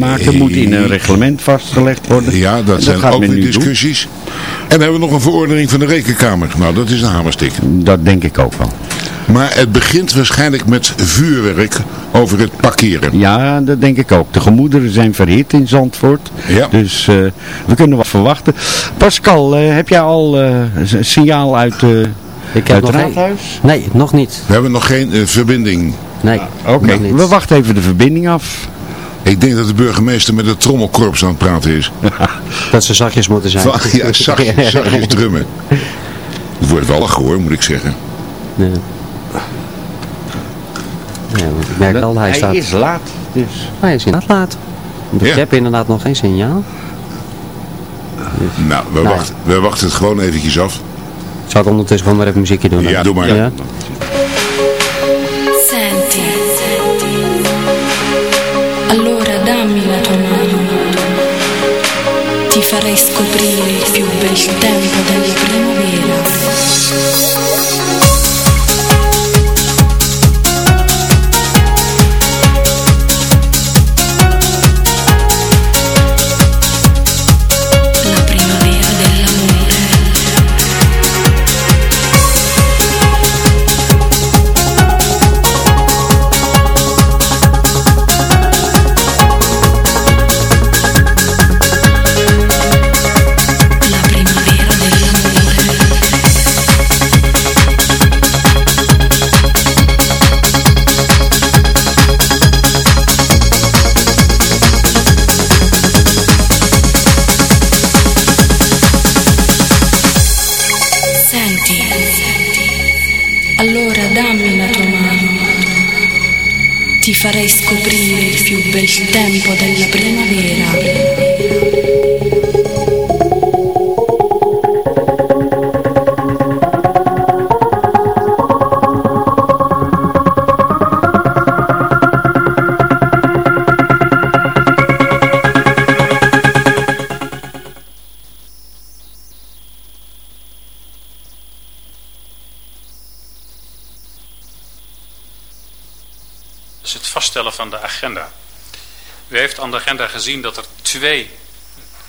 maken. Moet in een reglement vastgelegd worden. Ja, dat, zijn ook weer discussies. En dan hebben we nog een verordening van de rekenkamer. Nou, dat is een hamerstik. Dat denk ik ook wel. Maar het begint waarschijnlijk met vuurwerk over het parkeren. Ja, dat denk ik ook. De gemoederen zijn verhit in Zandvoort. Ja. Dus uh, we kunnen wat verwachten. Pascal, uh, heb jij al uh, een signaal uit, ik heb het raadhuis? Nee, nog niet. We hebben nog geen verbinding. Nee, ah, Oké, we wachten even de verbinding af. Ik denk dat de burgemeester met het trommelkorps aan het praten is. dat ze zachtjes moeten zijn. Ja, zachtjes, zachtjes drummen. Het wordt wel hoor, moet ik zeggen. Nee. Ja, ik merk al, hij, hij staat... is laat. Dus. Hij is inderdaad laat. Dus ja. je hebt inderdaad nog geen signaal. Dus, nou, we, nou. Wachten, we wachten het gewoon eventjes af. Ik zal het ondertussen gewoon maar even muziekje doen. Ja, doe maar. Ja. Farei scoprire il più bel tempo della primavera. allora dammi la tua mano. Ti farei scoprire il più bel tempo della primavera. Agenda gezien dat er twee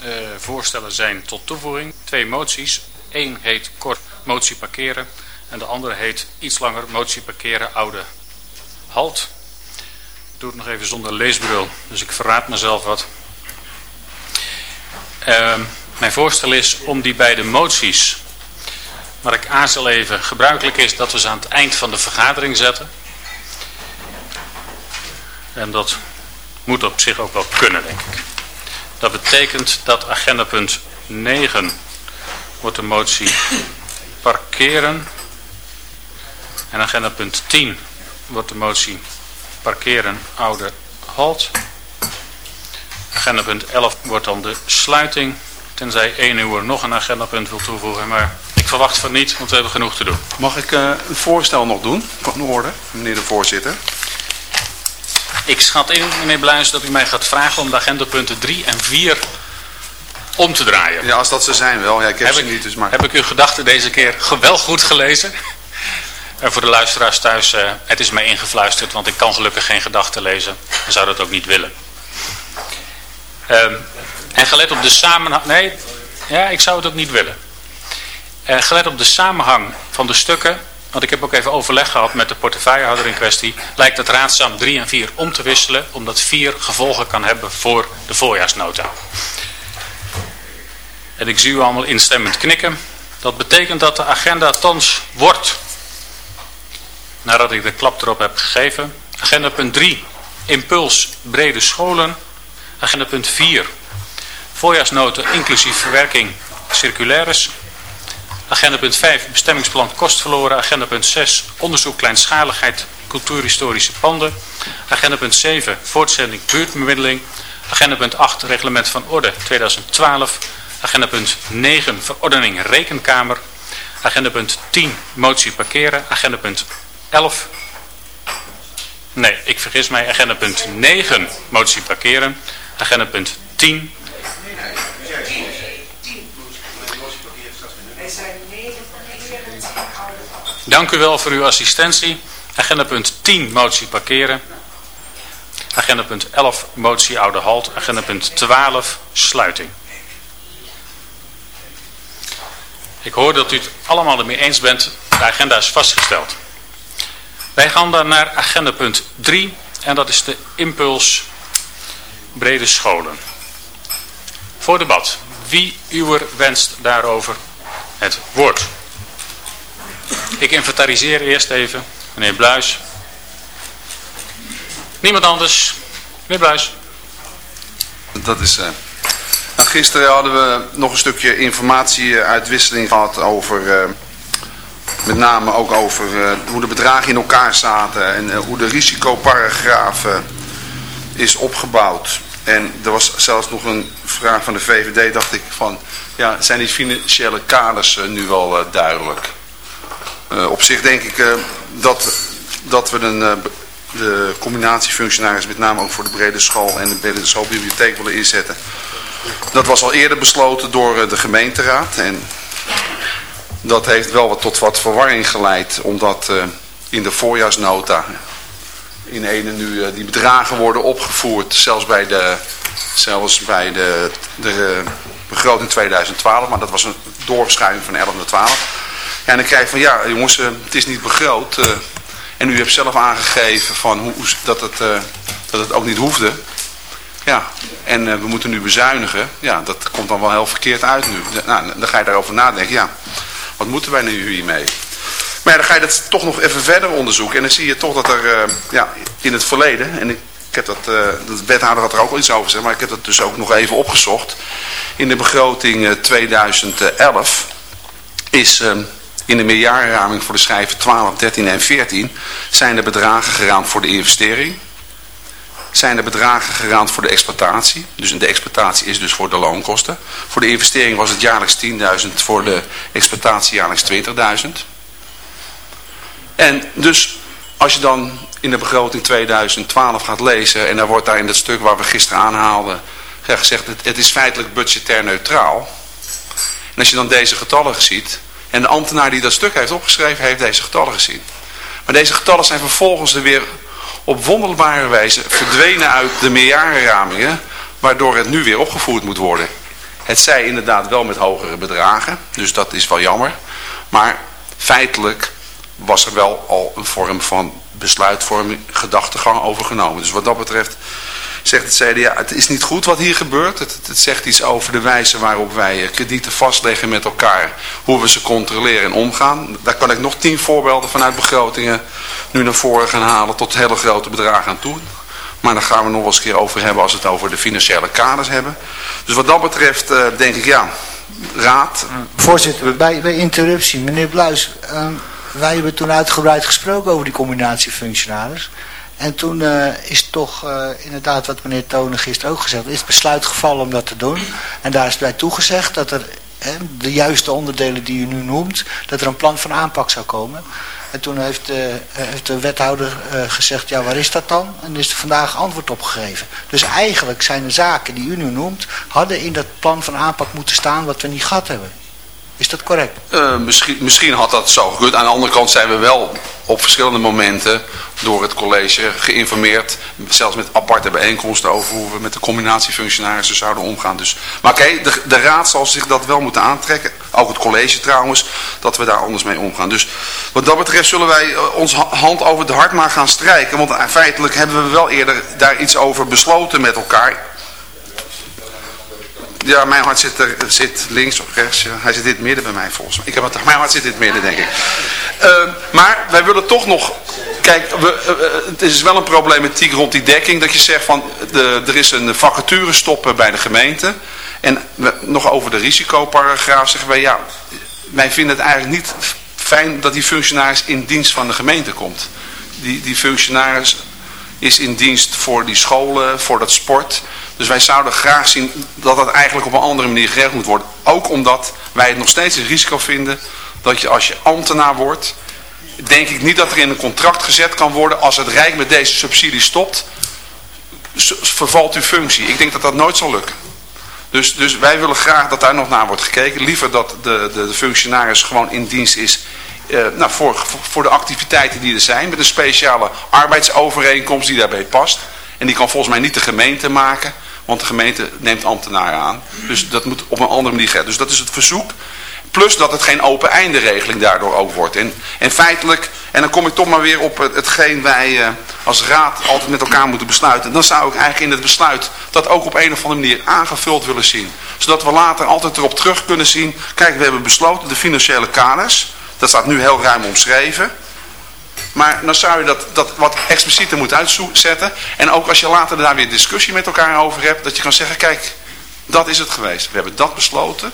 uh, voorstellen zijn tot toevoeging. Twee moties. Eén heet kort motie parkeren en de andere heet iets langer motie parkeren oude halt. Ik doe het nog even zonder leesbril, dus ik verraad mezelf wat. Uh, mijn voorstel is om die beide moties, maar ik aarzel even, gebruikelijk is dat we ze aan het eind van de vergadering zetten. En dat moet op zich ook wel kunnen, denk ik. Dat betekent dat agenda punt 9 wordt de motie parkeren. En agenda punt 10 wordt de motie parkeren oude halt. Agenda punt 11 wordt dan de sluiting. Tenzij één uur nog een agendapunt wil toevoegen. Maar ik verwacht van niet, want we hebben genoeg te doen. Mag ik uh, een voorstel nog doen? Van orde, meneer de voorzitter. Ik schat in, meneer Bluis, dat u mij gaat vragen om de agendapunten 3 en 4 om te draaien. Ja, als dat ze zijn wel. Ja, ik heb, heb ze niet, dus maar... Heb ik uw gedachten deze keer wel goed gelezen? En voor de luisteraars thuis, uh, het is mij ingefluisterd, want ik kan gelukkig geen gedachten lezen. En zou dat ook niet willen. Uh, en gelet op de samenhang... Nee, ja, ik zou het ook niet willen. Uh, gelet op de samenhang van de stukken want ik heb ook even overleg gehad met de portefeuillehouder in kwestie, lijkt het raadzaam 3 en 4 om te wisselen, omdat 4 gevolgen kan hebben voor de voorjaarsnota. En ik zie u allemaal instemmend knikken. Dat betekent dat de agenda thans wordt, nadat ik de klap erop heb gegeven. Agenda punt 3, impuls brede scholen. Agenda punt 4, voorjaarsnota inclusief verwerking circulaires. Agenda punt 5, bestemmingsplan kost verloren. Agenda punt 6, onderzoek kleinschaligheid cultuurhistorische panden. Agenda punt 7, voortzending buurtbemiddeling. Agenda punt 8, reglement van orde 2012. Agenda punt 9, verordening rekenkamer. Agenda punt 10, motie parkeren. Agenda punt 11, nee, ik vergis mij. Agenda punt 9, motie parkeren. Agenda punt 10, Dank u wel voor uw assistentie. Agenda punt 10, motie parkeren. Agenda punt 11, motie Oude Halt. Agenda punt 12, sluiting. Ik hoor dat u het allemaal ermee eens bent. De agenda is vastgesteld. Wij gaan dan naar agenda punt 3. En dat is de impuls brede scholen. Voor debat. Wie uwer wenst daarover het woord? Ik inventariseer eerst even. Meneer Bluis. Niemand anders. Meneer Bluis. Dat is... Uh... gisteren hadden we nog een stukje informatie-uitwisseling gehad over... Uh, met name ook over hoe de bedragen in elkaar zaten en hoe de risicoparagraaf is opgebouwd. En er was zelfs nog een vraag van de VVD, dacht ik van, ja, zijn die financiële kaders nu wel duidelijk? Op zich denk ik dat, dat we een de combinatiefunctionaris met name ook voor de brede school en de brede schoolbibliotheek willen inzetten. Dat was al eerder besloten door eh, de gemeenteraad en dat heeft wel wat tot wat verwarring geleid omdat in de voorjaarsnota in ene nu die bedragen worden opgevoerd, zelfs bij de, zelfs bij de, de begroting 2012, maar dat was een doorverschuiving van 11 naar 12. En dan krijg je van ja jongens, het is niet begroot, en u hebt zelf aangegeven van hoe, dat, het, uh, dat het ook niet hoefde. Ja, en we moeten nu bezuinigen. Ja, dat komt dan wel heel verkeerd uit nu. Nou, dan ga je daarover nadenken. Ja, wat moeten wij nu hiermee? Maar ja, dan ga je dat toch nog even verder onderzoeken. En dan zie je toch dat er ja, in het verleden... En ik, ik heb dat, de wethouder had er ook al iets over gezegd. Maar ik heb dat dus ook nog even opgezocht. In de begroting 2011 is ehm, in de meerjarenraming voor de schijven 12, 13 en 14 zijn de bedragen geraamd voor de investering. Zijn de bedragen geraamd voor de exploitatie. Dus de exploitatie is dus voor de loonkosten. Voor de investering was het jaarlijks 10.000, voor de exploitatie jaarlijks 20.000. En dus als je dan in de begroting 2012 gaat lezen en dan wordt daar in dat stuk waar we gisteren aanhaalden gezegd het, het is feitelijk budgetair neutraal. En als je dan deze getallen ziet, en de ambtenaar die dat stuk heeft opgeschreven, heeft deze getallen gezien. Maar deze getallen zijn vervolgens er weer op wonderbare wijze verdwenen uit de meerjarenramingen, waardoor het nu weer opgevoerd moet worden. Het zij inderdaad wel met hogere bedragen, dus dat is wel jammer. Maar feitelijk was er wel al een vorm van besluitvorming, gedachtegang overgenomen. Dus wat dat betreft zegt het CDA, het is niet goed wat hier gebeurt. Het, het, zegt iets over de wijze waarop wij eh, kredieten vastleggen met elkaar. Hoe we ze controleren en omgaan. Daar kan ik nog tien voorbeelden vanuit begrotingen nu naar voren gaan halen tot hele grote bedragen aan toe. Maar daar gaan we nog wel eens een keer over hebben als we het over de financiële kaders hebben. Dus wat dat betreft uh, denk ik ja, raad. Voorzitter, bij, bij interruptie. Meneer Bluis, uh, wij hebben toen uitgebreid gesproken over die combinatiefunctionaris. En toen uh, is toch uh, inderdaad wat meneer Tonen gisteren ook gezegd, is het besluit gevallen om dat te doen. En daar is bij toegezegd dat er de juiste onderdelen die u nu noemt, dat er een plan van aanpak zou komen. En toen heeft, uh, heeft de wethouder gezegd, ja waar is dat dan? En is er vandaag antwoord op gegeven. Dus eigenlijk zijn de zaken die u nu noemt, hadden in dat plan van aanpak moeten staan wat we niet gehad hebben. Is dat correct? Uh, misschien, misschien had dat zo gekund. Aan de andere kant zijn we wel op verschillende momenten door het college geïnformeerd. Zelfs met aparte bijeenkomsten over hoe we met de combinatiefunctionarissen zouden omgaan. Dus, maar oké, okay, de, de raad zal zich dat wel moeten aantrekken. Ook het college trouwens. Dat we daar anders mee omgaan. Dus wat dat betreft zullen wij uh, ons hand over de hart maar gaan strijken. Want uh, feitelijk hebben we wel eerder daar iets over besloten met elkaar ja, mijn hart zit, er, zit links of rechts. Ja. Hij zit in het midden bij mij volgens mij. Ik heb het, mijn hart zit in het midden, denk ik. Uh, maar wij willen toch nog... Kijk, we, uh, het is wel een problematiek rond die dekking. Dat je zegt van, de, er is een vacature stoppen bij de gemeente. En nog over de risicoparagraaf zeggen wij... Ja, wij vinden het eigenlijk niet fijn dat die functionaris in dienst van de gemeente komt. Die, die functionaris is in dienst voor die scholen, voor dat sport... Dus wij zouden graag zien dat dat eigenlijk op een andere manier geregeld moet worden. Ook omdat wij het nog steeds een risico vinden dat je als je ambtenaar wordt, denk ik niet dat er in een contract gezet kan worden als het Rijk met deze subsidie stopt, vervalt uw functie. Ik denk dat dat nooit zal lukken. Dus, dus wij willen graag dat daar nog naar wordt gekeken. Liever dat de, de, de functionaris gewoon in dienst is uh, nou, voor, voor de activiteiten die er zijn. Met een speciale arbeidsovereenkomst die daarbij past. En die kan volgens mij niet de gemeente maken. Want de gemeente neemt ambtenaren aan. Dus dat moet op een andere manier gaan. Dus dat is het verzoek. Plus dat het geen open einde regeling daardoor ook wordt. En, en feitelijk, en dan kom ik toch maar weer op hetgeen wij uh, als raad altijd met elkaar moeten besluiten. Dan zou ik eigenlijk in het besluit dat ook op een of andere manier aangevuld willen zien. Zodat we later altijd erop terug kunnen zien. Kijk, we hebben besloten de financiële kaders. Dat staat nu heel ruim omschreven. Maar dan zou je dat, dat wat explicieter moeten uitzetten. En ook als je later daar weer discussie met elkaar over hebt. Dat je kan zeggen, kijk, dat is het geweest. We hebben dat besloten.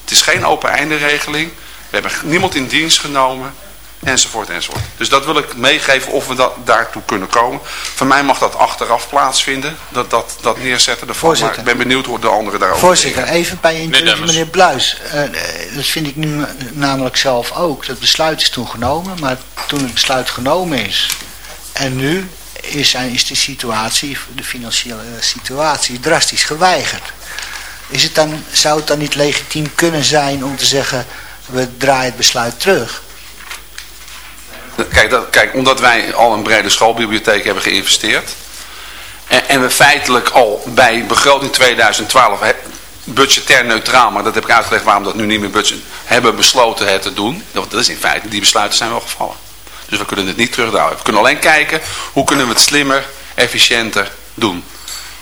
Het is geen open einde regeling. We hebben niemand in dienst genomen. Enzovoort, enzovoort. Dus dat wil ik meegeven of we dat, daartoe kunnen komen. Van mij mag dat achteraf plaatsvinden. Dat, dat, dat neerzetten ervan. Maar ik ben benieuwd hoe de anderen daarover Voorzitter, even bij je meneer Bluis. Uh, dat vind ik nu namelijk zelf ook. Dat besluit is toen genomen. Maar toen het besluit genomen is. En nu is, is de situatie, de financiële situatie, drastisch geweigerd. Is het dan, zou het dan niet legitiem kunnen zijn om te zeggen, we draaien het besluit terug? Kijk, dat, kijk omdat wij al een brede schoolbibliotheek hebben geïnvesteerd. En, en we feitelijk al bij begroting 2012 budgetair neutraal, maar dat heb ik uitgelegd waarom dat nu niet meer budget, hebben besloten het te doen. Dat is in feite, die besluiten zijn wel gevallen. Dus we kunnen het niet terugdraaien. We kunnen alleen kijken, hoe kunnen we het slimmer, efficiënter doen.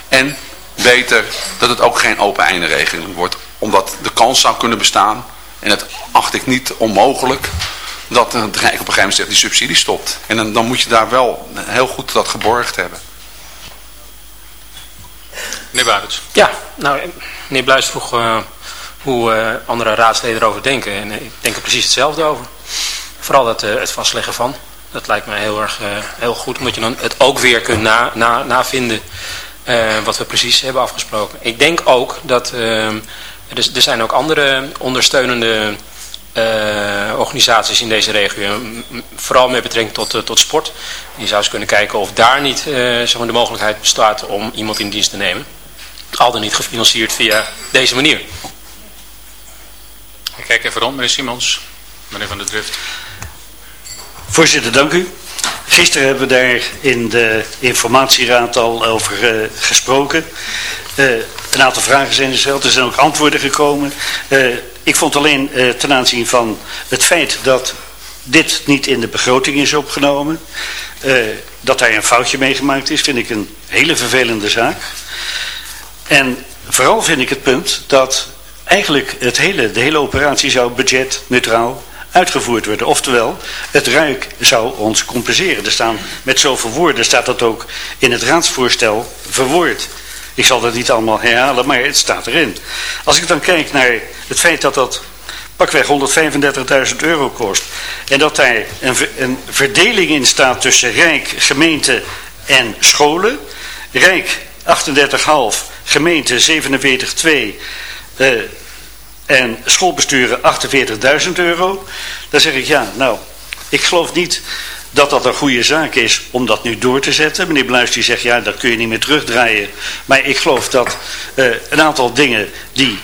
En beter dat het ook geen open einde regeling wordt. Omdat de kans zou kunnen bestaan, en dat acht ik niet onmogelijk, dat op een gegeven moment zegt die subsidie stopt. En dan, dan moet je daar wel heel goed dat geborgd hebben. Meneer Barends. Ja, nou, meneer Bluis vroeg uh, hoe uh, andere raadsleden erover denken. En uh, ik denk er precies hetzelfde over. Vooral dat, het vastleggen van. Dat lijkt mij heel erg heel goed. Omdat je dan het ook weer kunt na, na, navinden uh, wat we precies hebben afgesproken. Ik denk ook dat uh, er, er zijn ook andere ondersteunende uh, organisaties in deze regio. Vooral met betrekking tot, tot sport. Je zou eens kunnen kijken of daar niet zeg maar de mogelijkheid bestaat om iemand in dienst te nemen. Al dan niet gefinancierd via deze manier. Ik kijk even rond, meneer Simons. Meneer Van der Drift. Voorzitter, dank u. Gisteren hebben we daar in de informatieraad al over uh, gesproken. Uh, een aantal vragen zijn gesteld, er zijn ook antwoorden gekomen. Ik vond alleen ten aanzien van het feit dat dit niet in de begroting is opgenomen, dat daar een foutje mee gemaakt is, vind ik een hele vervelende zaak. En vooral vind ik het punt dat eigenlijk het hele, de hele operatie zou budgetneutraal uitgevoerd worden. Oftewel, het Rijk zou ons compenseren. Er staan met zoveel woorden, staat dat ook in het raadsvoorstel verwoord. Ik zal dat niet allemaal herhalen, maar het staat erin. Als ik dan kijk naar het feit dat dat pakweg 135.000 euro kost. En dat daar een, een, verdeling in staat tussen Rijk, gemeente en scholen. Rijk 38,5, gemeente 47,2. Uh, en schoolbesturen 48.000 euro. Dan zeg ik ja, nou, ik geloof niet dat dat een goede zaak is om dat nu door te zetten. Meneer Bluis die zegt ja, dat kun je niet meer terugdraaien. Maar ik geloof dat uh, een aantal dingen die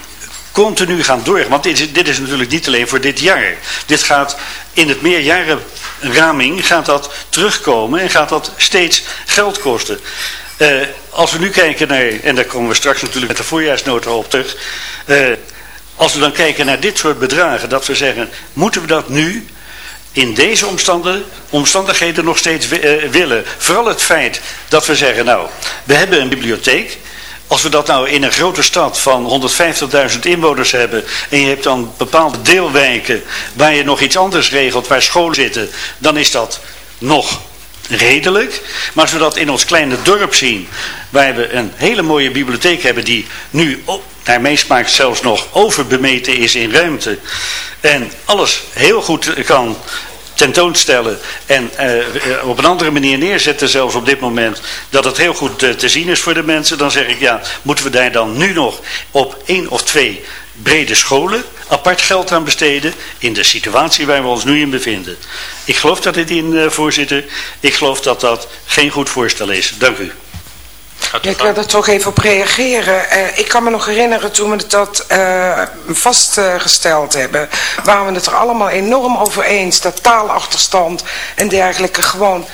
continu gaan door. Want dit is, dit is natuurlijk niet alleen voor dit jaar. Dit gaat in het meerjarenraming gaat dat terugkomen en gaat dat steeds geld kosten. Uh, als we nu kijken naar, en daar komen we straks natuurlijk met de voorjaarsnota op terug... Uh, als we dan kijken naar dit soort bedragen, dat we zeggen, moeten we dat nu in deze omstandigheden nog steeds uh, willen? Vooral het feit dat we zeggen, nou, we hebben een bibliotheek. Als we dat nou in een grote stad van 150.000 inwoners hebben en je hebt dan bepaalde deelwijken waar je nog iets anders regelt, waar scholen zitten, dan is dat nog redelijk. Maar als we dat in ons kleine dorp zien, waar we een hele mooie bibliotheek hebben die nu naar meesmaak zelfs nog overbemeten is in ruimte. En alles heel goed kan tentoonstellen en uh, op een andere manier neerzetten zelfs op dit moment, dat het heel goed uh, te zien is voor de mensen, dan zeg ik ja, moeten we daar dan nu nog op één of twee brede scholen apart geld aan besteden in de situatie waar we ons nu in bevinden. Ik geloof dat dit in, uh, voorzitter, ik geloof dat dat geen goed voorstel is. Dank u. Ja, ik wil er toch even op reageren. Uh, ik kan me nog herinneren toen we dat uh, vastgesteld hebben. Waren we het er allemaal enorm over eens dat taalachterstand en dergelijke gewoon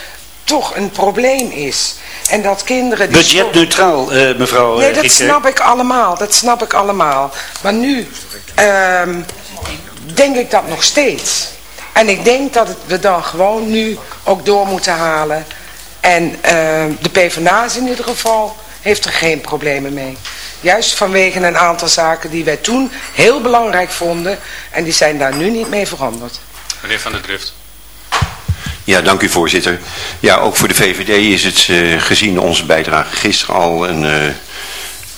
toch een probleem is. En dat kinderen... Die Budgetneutraal, uh, mevrouw Nee, dat snap ik allemaal. Dat snap ik allemaal. Maar nu ehm, denk ik dat nog steeds. En ik denk dat we dan gewoon nu ook door moeten halen. En uh, de PvdA's in ieder geval heeft er geen problemen mee. Juist vanwege een aantal zaken die wij toen heel belangrijk vonden. En die zijn daar nu niet mee veranderd. Meneer Van der Drift. Ja, dank u voorzitter. Ja, ook voor de VVD is het uh, gezien onze bijdrage gisteren al een... Uh,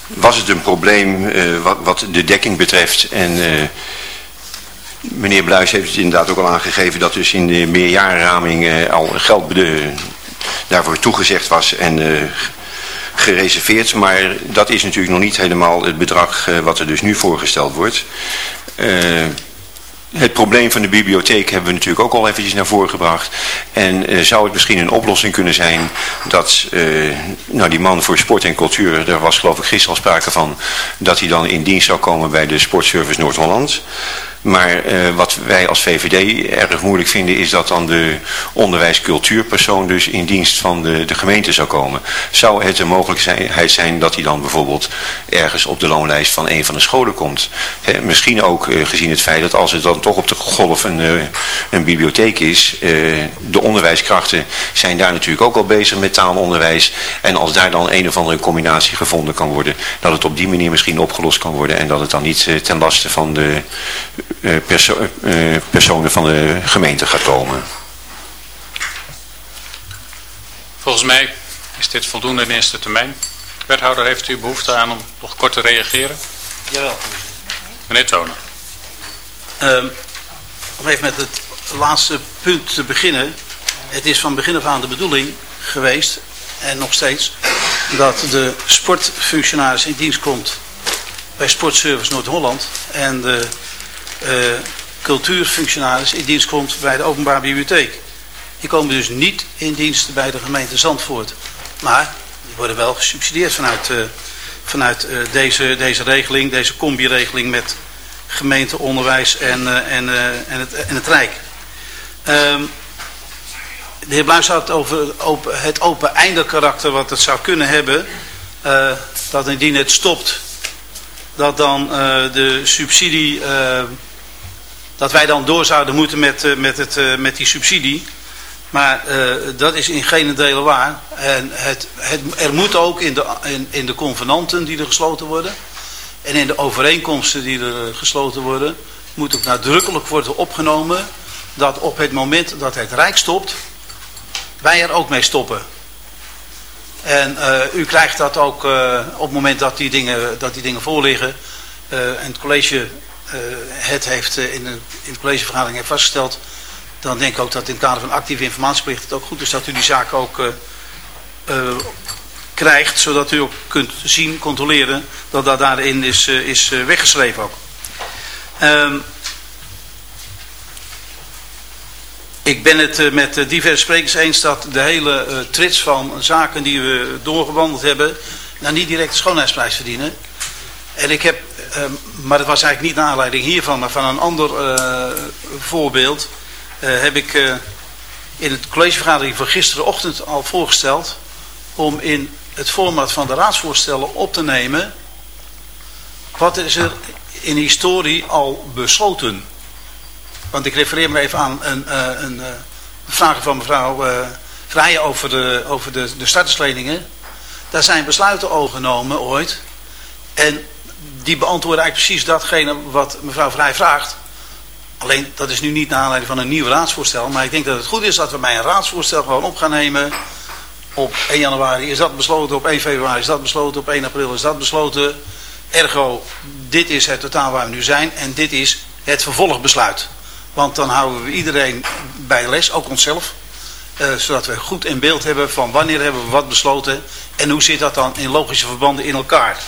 was het een probleem uh, wat, wat, de dekking betreft. En meneer Bluis heeft het inderdaad ook al aangegeven dat dus in de meerjarenraming al geld daarvoor toegezegd was en gereserveerd. Maar dat is natuurlijk nog niet helemaal het bedrag wat er dus nu voorgesteld wordt. Het probleem van de bibliotheek hebben we natuurlijk ook al eventjes naar voren gebracht. En uh, zou het misschien een oplossing kunnen zijn dat uh, nou die man voor sport en cultuur, daar was geloof ik gisteren al sprake van, dat hij dan in dienst zou komen bij de Sportservice Noord-Holland. Maar uh, wat wij als VVD erg moeilijk vinden is dat dan de onderwijscultuurpersoon dus in dienst van de, de gemeente zou komen. Zou het een mogelijkheid zijn dat hij dan bijvoorbeeld ergens op de loonlijst van een van de scholen komt? Misschien ook uh, gezien het feit dat als het dan toch op de golf een, uh, een bibliotheek is, de onderwijskrachten zijn daar natuurlijk ook al bezig met taalonderwijs. En als daar dan een of andere combinatie gevonden kan worden, dat het op die manier misschien opgelost kan worden en dat het dan niet ten laste van de perso uh, personen van de gemeente gaat komen. Volgens mij is dit voldoende in eerste termijn. Wethouder, heeft u behoefte aan om nog kort te reageren? Jawel. Meneer Tonen. Uh, om even met het laatste punt te beginnen. Het is van begin af aan de bedoeling geweest, en nog steeds, dat de sportfunctionaris in dienst komt bij Sportservice Noord-Holland. En de cultuurfunctionaris in dienst komt bij de openbare bibliotheek. Die komen dus niet in dienst bij de gemeente Zandvoort. Maar die worden wel gesubsidieerd vanuit, uh, vanuit uh, deze, deze regeling, deze combi-regeling met gemeente, onderwijs en, en, en, het, en het Rijk. Um, de heer Bluis had het over het open einde karakter wat het zou kunnen hebben. dat indien het stopt, dat dan de subsidie dat wij dan door zouden moeten met, uh, met, het, uh, met die subsidie. Maar uh, dat is in geen delen waar. En het, het, er moet ook in de, in, in de convenanten die er gesloten worden. En in de overeenkomsten die er gesloten worden. Moet ook nadrukkelijk worden opgenomen. Dat op het moment dat het Rijk stopt. Wij er ook mee stoppen. En u krijgt dat ook op het moment dat die dingen, dat die dingen voorliggen. en het college het heeft uh, in, de, in de collegevergadering heeft vastgesteld, dan denk ik ook dat in het kader van actieve informatieplicht het ook goed is dat u die zaak ook uh, krijgt, zodat u ook kunt zien, controleren dat dat daarin is, is weggeschreven ook. Um, ik ben het met diverse sprekers eens dat de hele trits van zaken die we doorgewandeld hebben, nou niet direct de schoonheidsprijs verdienen. En ik heb Ehm, maar dat was eigenlijk niet naar aanleiding hiervan, maar van een ander uh, voorbeeld. Uh, heb ik uh, in het collegevergadering van gisterenochtend al voorgesteld om in het format van de raadsvoorstellen op te nemen wat is er in historie al besloten. Want ik refereer me even aan een, een, vraag van mevrouw Vrijen over, de, over de, de startersleningen. Daar zijn besluiten over genomen ooit. En die beantwoorden eigenlijk precies datgene wat mevrouw Vrij vraagt. Alleen, dat is nu niet naar aanleiding van een nieuw raadsvoorstel. Maar ik denk dat het goed is dat we bij een raadsvoorstel gewoon op gaan nemen. Op 1 januari is dat besloten, op 1 februari is dat besloten, op 1 april is dat besloten. Ergo, dit is het totaal waar we nu zijn en dit is het vervolgbesluit. Want dan houden we iedereen bij les, ook onszelf. Uh, zodat we goed in beeld hebben van wanneer hebben we wat besloten en hoe zit dat dan in logische verbanden in elkaar.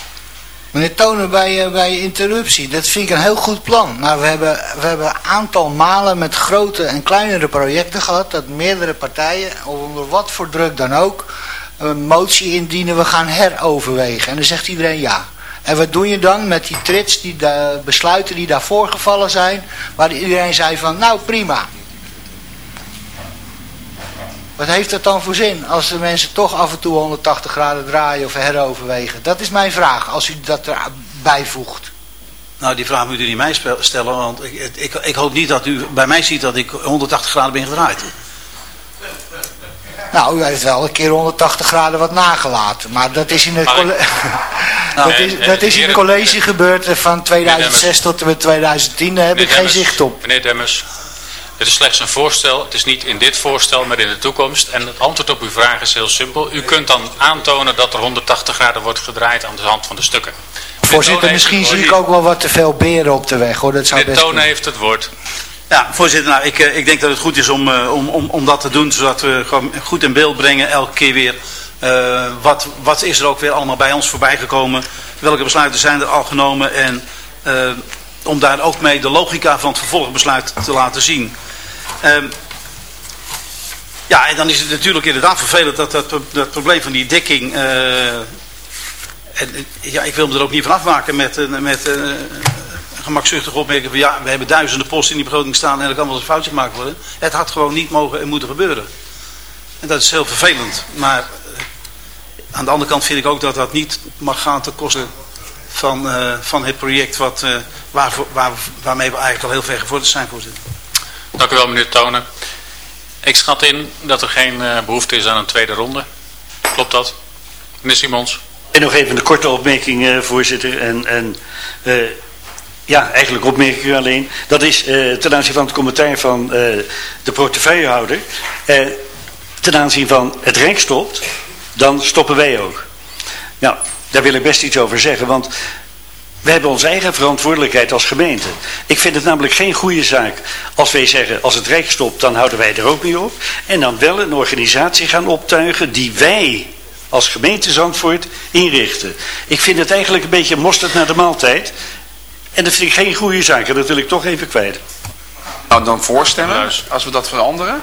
Meneer Tonen, bij, uh, bij interruptie, dat vind ik een heel goed plan. Maar we hebben, we hebben een aantal malen met grote en kleinere projecten gehad... dat meerdere partijen, onder wat voor druk dan ook... een motie indienen, we gaan heroverwegen. En dan zegt iedereen ja. En wat doe je dan met die trits, die de besluiten die daarvoor gevallen zijn... waar iedereen zei van, nou prima. Wat heeft dat dan voor zin als de mensen toch af en toe 180 graden draaien of heroverwegen? Dat is mijn vraag, als u dat erbij voegt. Nou, die vraag moet u niet mij stellen, want ik, ik, ik hoop niet dat u bij mij ziet dat ik 180 graden ben gedraaid. Nou, u heeft wel een keer 180 graden wat nagelaten. Maar dat is in het, dat is, dat is in het college gebeurd van 2006 tot en met 2010. Daar heb ik geen zicht op. Meneer Demmers, het is slechts een voorstel. Het is niet in dit voorstel, maar in de toekomst. En het antwoord op uw vraag is heel simpel. U kunt dan aantonen dat er 180 graden wordt gedraaid aan de hand van de stukken. Voorzitter, misschien zie ik ook wel wat te veel beren op de weg. Hoor. Dat zou de best toon heeft het woord. Ja, voorzitter, nou, ik, eh, ik denk dat het goed is om, eh, om, om, om dat te doen, zodat we gewoon goed in beeld brengen elke keer weer. Uh, wat, wat is er ook weer allemaal bij ons voorbij gekomen? Welke besluiten zijn er al genomen? En uh, om daar ook mee de logica van het vervolgbesluit te laten zien. Uh, ja, en dan is het natuurlijk inderdaad vervelend dat dat, dat probleem van die dekking... en, ja, ik wil me er ook niet van afmaken met, met gemakzuchtig opmerken van ja, we hebben duizenden posten in die begroting staan en er kan wel eens een foutje gemaakt worden. Het had gewoon niet mogen en moeten gebeuren. En dat is heel vervelend. Maar eh, aan de andere kant vind ik ook dat dat niet mag gaan ten koste van, uh, van het project wat, uh, waar, waar, waarmee we eigenlijk al heel ver gevorderd zijn, voorzitter. Dank u wel, meneer Tonen. Ik schat in dat er geen uh, behoefte is aan een tweede ronde. Klopt dat? Meneer Simons. En nog even een korte opmerking, voorzitter. En, en ja, eigenlijk opmerk ik alleen. Dat is ten aanzien van het commentaar van de portefeuillehouder. Ten aanzien van het Rijk stopt, dan stoppen wij ook. Nou, daar wil ik best iets over zeggen, want we hebben onze eigen verantwoordelijkheid als gemeente. Ik vind het namelijk geen goede zaak als wij zeggen, als het Rijk stopt, dan houden wij er ook mee op. En dan wel een organisatie gaan optuigen die wij als gemeente Zandvoort inrichten. Ik vind het eigenlijk een beetje mosterd naar de maaltijd. En dat vind ik geen goede zaak. En dat wil ik toch even kwijt. Nou, dan voorstemmen, als we dat veranderen.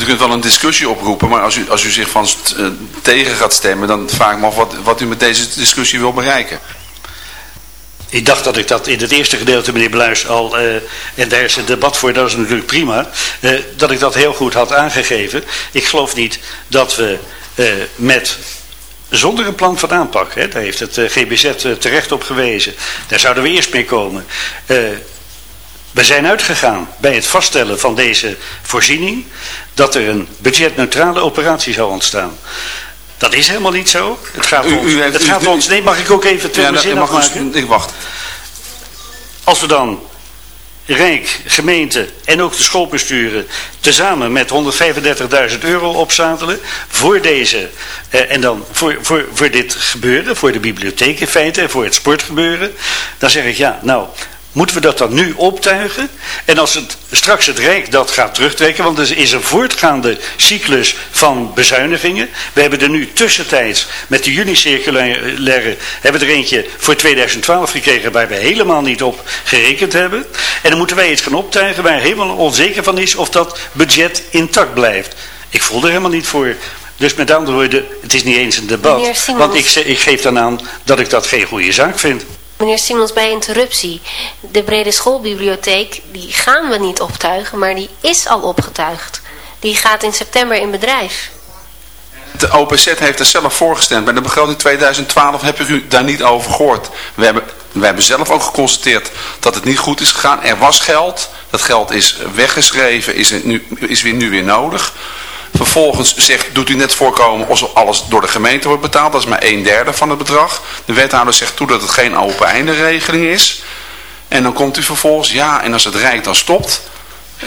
U kunt wel een discussie oproepen, maar als u, als u zich van uh, tegen gaat stemmen, dan vraag ik me af wat, wat u met deze discussie wil bereiken. Ik dacht dat ik dat in het eerste gedeelte, meneer Bluis, al, uh, en daar is het debat voor, dat is natuurlijk prima, uh, dat ik dat heel goed had aangegeven. Ik geloof niet dat we met zonder een plan van aanpak. Hè, daar heeft het eh, GBZ eh, terecht op gewezen. Daar zouden we eerst mee komen. We zijn uitgegaan bij het vaststellen van deze voorziening dat er een budgetneutrale operatie zou ontstaan. Dat is helemaal niet zo. Het gaat, u, ons, u heeft, het gaat ons... Nee, mag ik ook even twee ja, zin afmaken? ik wacht. Als we dan Rijk, gemeente en ook de schoolbesturen tezamen met 135.000 euro opzadelen voor deze eh, en dan voor, voor, voor dit gebeuren, voor de bibliotheek in feite en voor het sportgebeuren, dan zeg ik ja, nou Moeten we dat dan nu optuigen? En als het straks het Rijk dat gaat terugtrekken, want er is een voortgaande cyclus van bezuinigingen. We hebben er nu tussentijds met de juni-circulaire, hebben we er eentje voor 2012 gekregen waar we helemaal niet op gerekend hebben. En dan moeten wij iets gaan optuigen waar helemaal onzeker van is of dat budget intact blijft. Ik voel er helemaal niet voor. Dus met andere woorden, het is niet eens een debat. Want ik, ik geef dan aan dat ik dat geen goede zaak vind. Meneer Simons, bij interruptie. De brede schoolbibliotheek, die gaan we niet optuigen, maar die is al opgetuigd. Die gaat in september in bedrijf. De OPZ heeft er zelf voorgestemd. Bij de begroting 2012 heb ik u daar niet over gehoord. We hebben, we hebben zelf ook geconstateerd dat het niet goed is gegaan. Er was geld. Dat geld is weggeschreven, is, nu, is weer, nu weer nodig. Vervolgens zegt, doet u net voorkomen als alles door de gemeente wordt betaald. Dat is maar een derde van het bedrag. De wethouder zegt toe dat het geen open einde regeling is. En dan komt u vervolgens, ja, en als het Rijk dan stopt,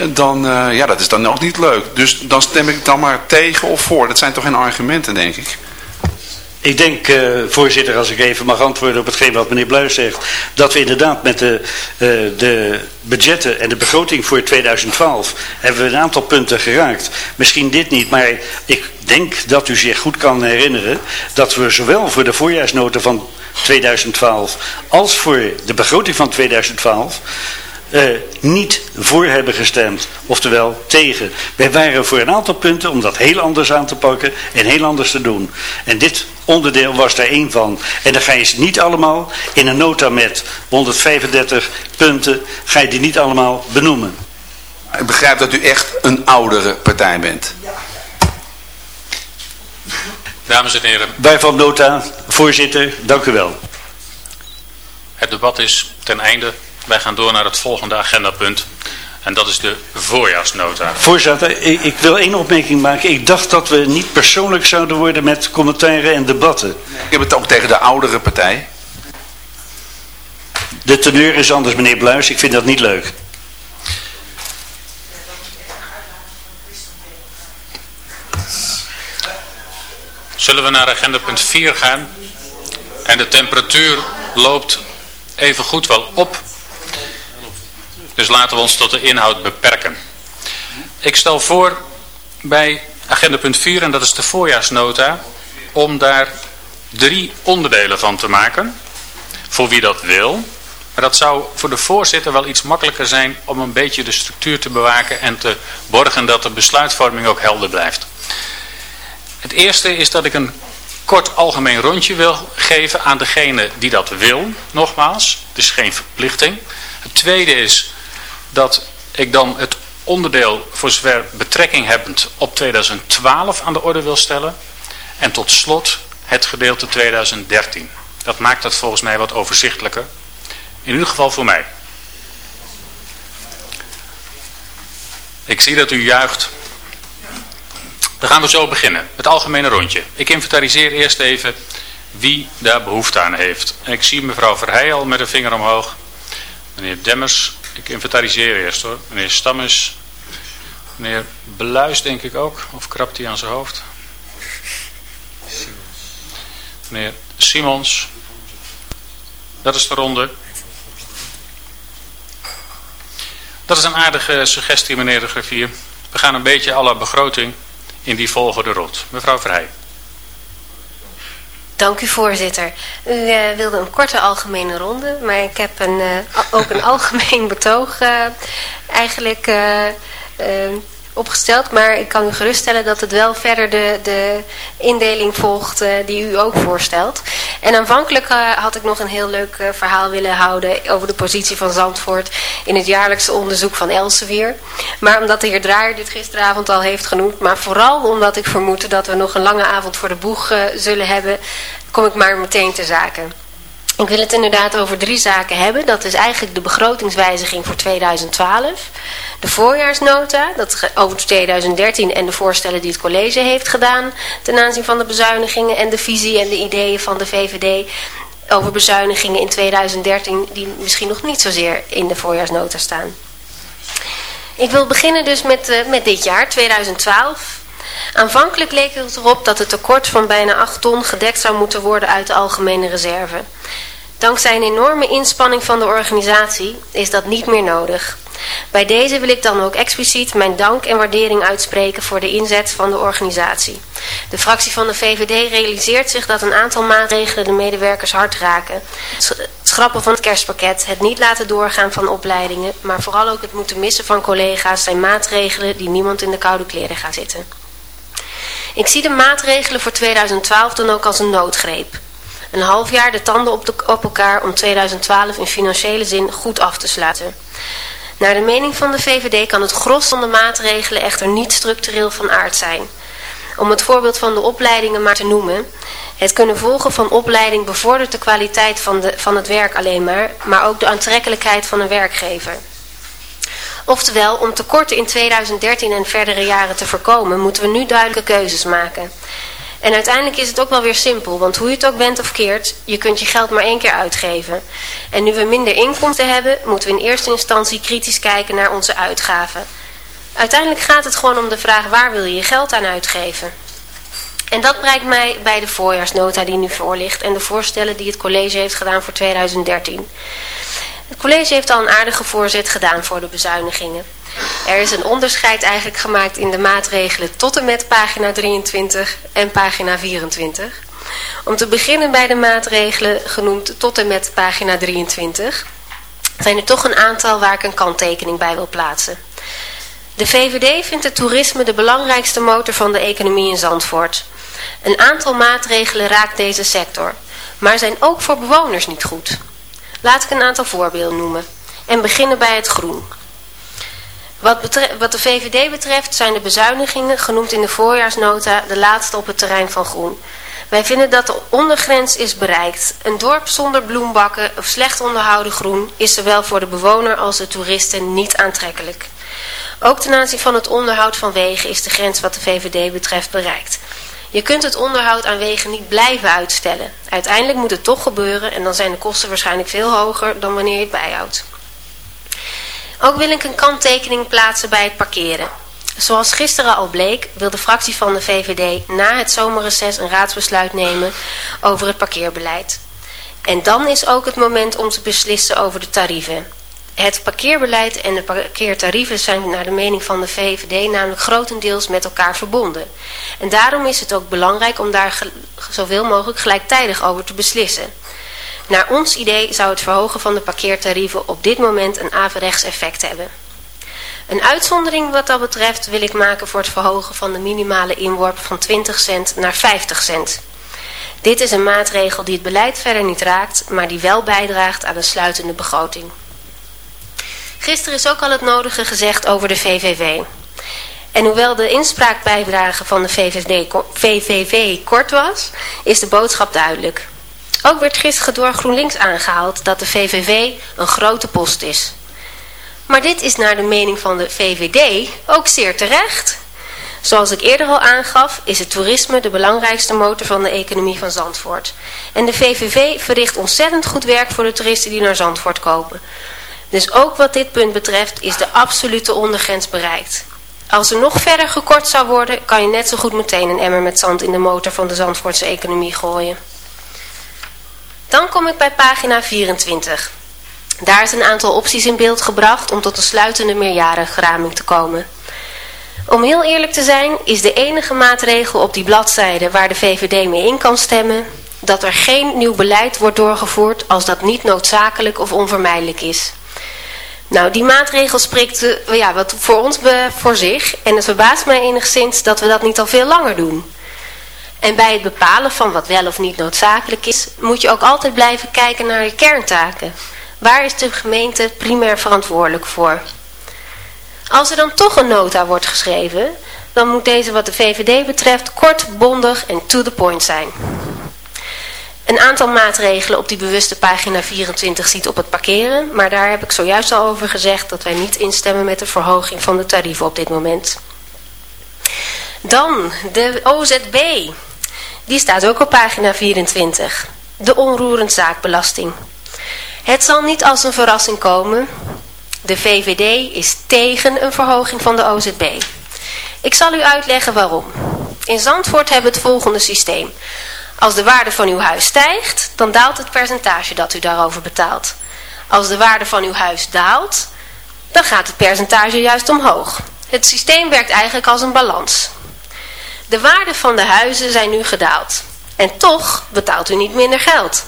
dan, uh, ja, dat is dan ook niet leuk. Dus dan stem ik dan maar tegen of voor. Dat zijn toch geen argumenten, denk ik. Ik denk, uh, voorzitter, als ik even mag antwoorden op hetgeen wat meneer Bluis zegt, dat we inderdaad met de, uh, de budgetten en de begroting voor 2012 hebben we een aantal punten geraakt. Misschien dit niet, maar ik denk dat u zich goed kan herinneren dat we zowel voor de voorjaarsnoten van 2012 als voor de begroting van 2012 uh, niet voor hebben gestemd. Oftewel tegen. Wij waren voor een aantal punten om dat heel anders aan te pakken en heel anders te doen. En dit onderdeel was daar één van. En dan ga je ze niet allemaal in een nota met 135 punten, ga je die niet allemaal benoemen. Ik begrijp dat u echt een oudere partij bent. Dames en heren. Wij van Nota, voorzitter, dank u wel. Het debat is ten einde. Wij gaan door naar het volgende agendapunt. En dat is de voorjaarsnota. Voorzitter, ik, ik, wil één opmerking maken. Ik dacht dat we niet persoonlijk zouden worden met commentaren en debatten. Ik heb het ook tegen de oudere partij. De teneur is anders, meneer Bluis. Ik vind dat niet leuk. Zullen we naar agenda punt 4 gaan? En de temperatuur loopt even goed wel op. Dus laten we ons tot de inhoud beperken. Ik stel voor bij agenda punt 4, en dat is de voorjaarsnota, om daar drie onderdelen van te maken. Voor wie dat wil. Maar dat zou voor de voorzitter wel iets makkelijker zijn om een beetje de structuur te bewaken en te borgen dat de besluitvorming ook helder blijft. Het eerste is dat ik een kort algemeen rondje wil geven aan degene die dat wil, nogmaals. Het is geen verplichting. Het tweede is dat ik dan het onderdeel voor zover betrekking hebbend op 2012 aan de orde wil stellen. En tot slot het gedeelte 2013. Dat maakt het volgens mij wat overzichtelijker. In ieder geval voor mij. Ik zie dat u juicht. Dan gaan we zo beginnen. Het algemene rondje. Ik inventariseer eerst even wie daar behoefte aan heeft. Ik zie mevrouw Verheij al met een vinger omhoog. Meneer Demmers. Ik inventariseer eerst hoor. Meneer Stammes. Meneer Beluis denk ik ook. Of krapt hij aan zijn hoofd? Meneer Simons. Dat is de ronde. Dat is een aardige suggestie meneer de griffier. We gaan een beetje alle begroting in die volgende rond. Mevrouw Vrij. Dank u voorzitter. U uh, wilde een korte algemene ronde, maar ik heb een, uh, ook een algemeen betoog uh, eigenlijk opgesteld. Maar ik kan u geruststellen dat het wel verder de, de indeling volgt uh, die u ook voorstelt. En aanvankelijk uh, had ik nog een heel leuk uh, verhaal willen houden over de positie van Zandvoort in het jaarlijkse onderzoek van Elsevier. Maar omdat de heer Draaier dit gisteravond al heeft genoemd, maar vooral omdat ik vermoed dat we nog een lange avond voor de boeg zullen hebben, kom ik maar meteen te zaken. Ik wil het inderdaad over drie zaken hebben. Dat is eigenlijk de begrotingswijziging voor 2012. De voorjaarsnota, dat over 2013 en de voorstellen die het college heeft gedaan ten aanzien van de bezuinigingen en de visie en de ideeën van de VVD over bezuinigingen in 2013 die misschien nog niet zozeer in de voorjaarsnota staan. Ik wil beginnen dus met, uh, met dit jaar, 2012. Aanvankelijk leek het erop dat het tekort van bijna 8 ton gedekt zou moeten worden uit de algemene reserve. Dankzij een enorme inspanning van de organisatie is dat niet meer nodig. Bij deze wil ik dan ook expliciet mijn dank en waardering uitspreken voor de inzet van de organisatie. De fractie van de VVD realiseert zich dat een aantal maatregelen de medewerkers hard raken. Het schrappen van het kerstpakket, het niet laten doorgaan van opleidingen, maar vooral ook het moeten missen van collega's zijn maatregelen die niemand in de koude kleren gaan zitten. Ik zie de maatregelen voor 2012 dan ook als een noodgreep. Een half jaar de tanden op, elkaar om 2012 in financiële zin goed af te sluiten. Naar de mening van de VVD kan het gros van de maatregelen echter niet structureel van aard zijn. Om het voorbeeld van de opleidingen maar te noemen. Het kunnen volgen van opleiding bevordert de kwaliteit van, de, van het werk alleen maar, maar ook de aantrekkelijkheid van een werkgever. Oftewel, om tekorten in 2013 en verdere jaren te voorkomen, moeten we nu duidelijke keuzes maken. En uiteindelijk is het ook wel weer simpel, want hoe je het ook bent of keert, je kunt je geld maar één keer uitgeven. En nu we minder inkomsten hebben, moeten we in eerste instantie kritisch kijken naar onze uitgaven. Uiteindelijk gaat het gewoon om de vraag waar wil je je geld aan uitgeven. En dat brengt mij bij de voorjaarsnota die nu voor ligt en de voorstellen die het college heeft gedaan voor 2013. Het college heeft al een aardige voorzet gedaan voor de bezuinigingen. Er is een onderscheid eigenlijk gemaakt in de maatregelen tot en met pagina 23 en pagina 24. Om te beginnen bij de maatregelen genoemd tot en met pagina 23 zijn er toch een aantal waar ik een kanttekening bij wil plaatsen. De VVD vindt het toerisme de belangrijkste motor van de economie in Zandvoort. Een aantal maatregelen raakt deze sector, maar zijn ook voor bewoners niet goed. Laat ik een aantal voorbeelden noemen en beginnen bij het groen. Wat, wat, de VVD betreft zijn de bezuinigingen, genoemd in de voorjaarsnota, de laatste op het terrein van groen. Wij vinden dat de ondergrens is bereikt. Een dorp zonder bloembakken of slecht onderhouden groen is zowel voor de bewoner als de toeristen niet aantrekkelijk. Ook ten aanzien van het onderhoud van wegen is de grens wat de VVD betreft bereikt. Je kunt het onderhoud aan wegen niet blijven uitstellen. Uiteindelijk moet het toch gebeuren en dan zijn de kosten waarschijnlijk veel hoger dan wanneer je het bijhoudt. Ook wil ik een kanttekening plaatsen bij het parkeren. Zoals gisteren al bleek, wil de fractie van de VVD na het zomerreces een raadsbesluit nemen over het parkeerbeleid. En dan is ook het moment om te beslissen over de tarieven. Het parkeerbeleid en de parkeertarieven zijn naar de mening van de VVD namelijk grotendeels met elkaar verbonden. En daarom is het ook belangrijk om daar zoveel mogelijk gelijktijdig over te beslissen. Naar ons idee zou het verhogen van de parkeertarieven op dit moment een averechts effect hebben. Een uitzondering wat dat betreft wil ik maken voor het verhogen van de minimale inworp van 20 cent naar 50 cent. Dit is een maatregel die het beleid verder niet raakt, maar die wel bijdraagt aan een sluitende begroting. Gisteren is ook al het nodige gezegd over de VVV. En hoewel de inspraakbijdrage van de VVD, VVV kort was, is de boodschap duidelijk. Ook werd gisteren door GroenLinks aangehaald dat de VVV een grote post is. Maar dit is naar de mening van de VVD ook zeer terecht. Zoals ik eerder al aangaf, is het toerisme de belangrijkste motor van de economie van Zandvoort. En de VVV verricht ontzettend goed werk voor de toeristen die naar Zandvoort kopen. Dus ook wat dit punt betreft is de absolute ondergrens bereikt. Als er nog verder gekort zou worden, kan je net zo goed meteen een emmer met zand in de motor van de Zandvoortse economie gooien. Dan kom ik bij pagina 24. Daar is een aantal opties in beeld gebracht om tot een sluitende meerjarenraming te komen. Om heel eerlijk te zijn is de enige maatregel op die bladzijde waar de VVD mee in kan stemmen dat er geen nieuw beleid wordt doorgevoerd als dat niet noodzakelijk of onvermijdelijk is. Nou, die maatregel spreekt uh, ja, wat voor ons voor zich en het verbaast mij enigszins dat we dat niet al veel langer doen. En bij het bepalen van wat wel of niet noodzakelijk is, moet je ook altijd blijven kijken naar je kerntaken. Waar is de gemeente primair verantwoordelijk voor? Als er dan toch een nota wordt geschreven, dan moet deze wat de VVD betreft kort, bondig en to the point zijn. Een aantal maatregelen op die bewuste pagina 24 ziet op het parkeren, maar daar heb ik zojuist al over gezegd dat wij niet instemmen met de verhoging van de tarieven op dit moment. Dan de OZB. Die staat ook op pagina 24. De onroerend zaakbelasting. Het zal niet als een verrassing komen. De VVD is tegen een verhoging van de OZB. Ik zal u uitleggen waarom. In Zandvoort hebben we het volgende systeem. Als de waarde van uw huis stijgt, dan daalt het percentage dat u daarover betaalt. Als de waarde van uw huis daalt, dan gaat het percentage juist omhoog. Het systeem werkt eigenlijk als een balans. De waarde van de huizen zijn nu gedaald. En toch betaalt u niet minder geld.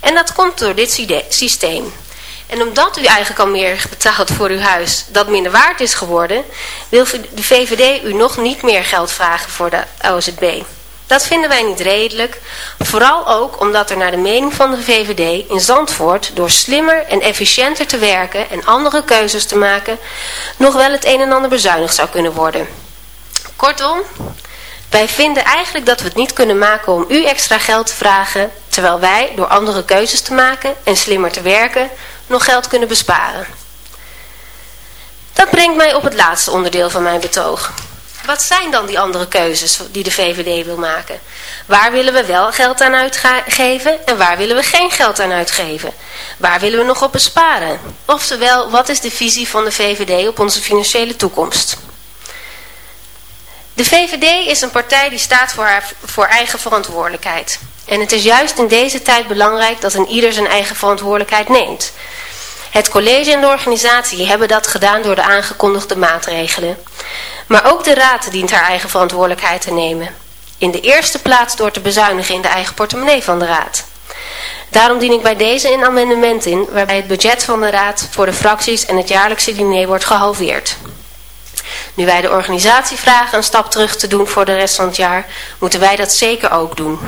En dat komt door dit systeem. En omdat u eigenlijk al meer betaalt voor uw huis dat minder waard is geworden, wil de VVD u nog niet meer geld vragen voor de OZB. Dat vinden wij niet redelijk, vooral ook omdat er naar de mening van de VVD in Zandvoort door slimmer en efficiënter te werken en andere keuzes te maken, nog wel het een en ander bezuinigd zou kunnen worden. Kortom, wij vinden eigenlijk dat we het niet kunnen maken om u extra geld te vragen, terwijl wij door andere keuzes te maken en slimmer te werken, nog geld kunnen besparen. Dat brengt mij op het laatste onderdeel van mijn betoog. Wat zijn dan die andere keuzes die de VVD wil maken? Waar willen we wel geld aan uitgeven en waar willen we geen geld aan uitgeven? Waar willen we nog op besparen? Oftewel, wat is de visie van de VVD op onze financiële toekomst? De VVD is een partij die staat voor, haar, voor eigen verantwoordelijkheid. En het is juist in deze tijd belangrijk dat een ieder zijn eigen verantwoordelijkheid neemt. Het college en de organisatie hebben dat gedaan door de aangekondigde maatregelen. Maar ook de raad dient haar eigen verantwoordelijkheid te nemen. In de eerste plaats door te bezuinigen in de eigen portemonnee van de raad. Daarom dien ik bij deze een amendement in waarbij het budget van de raad voor de fracties en het jaarlijkse diner wordt gehalveerd. Nu wij de organisatie vragen een stap terug te doen voor de rest van het jaar, moeten wij dat zeker ook doen.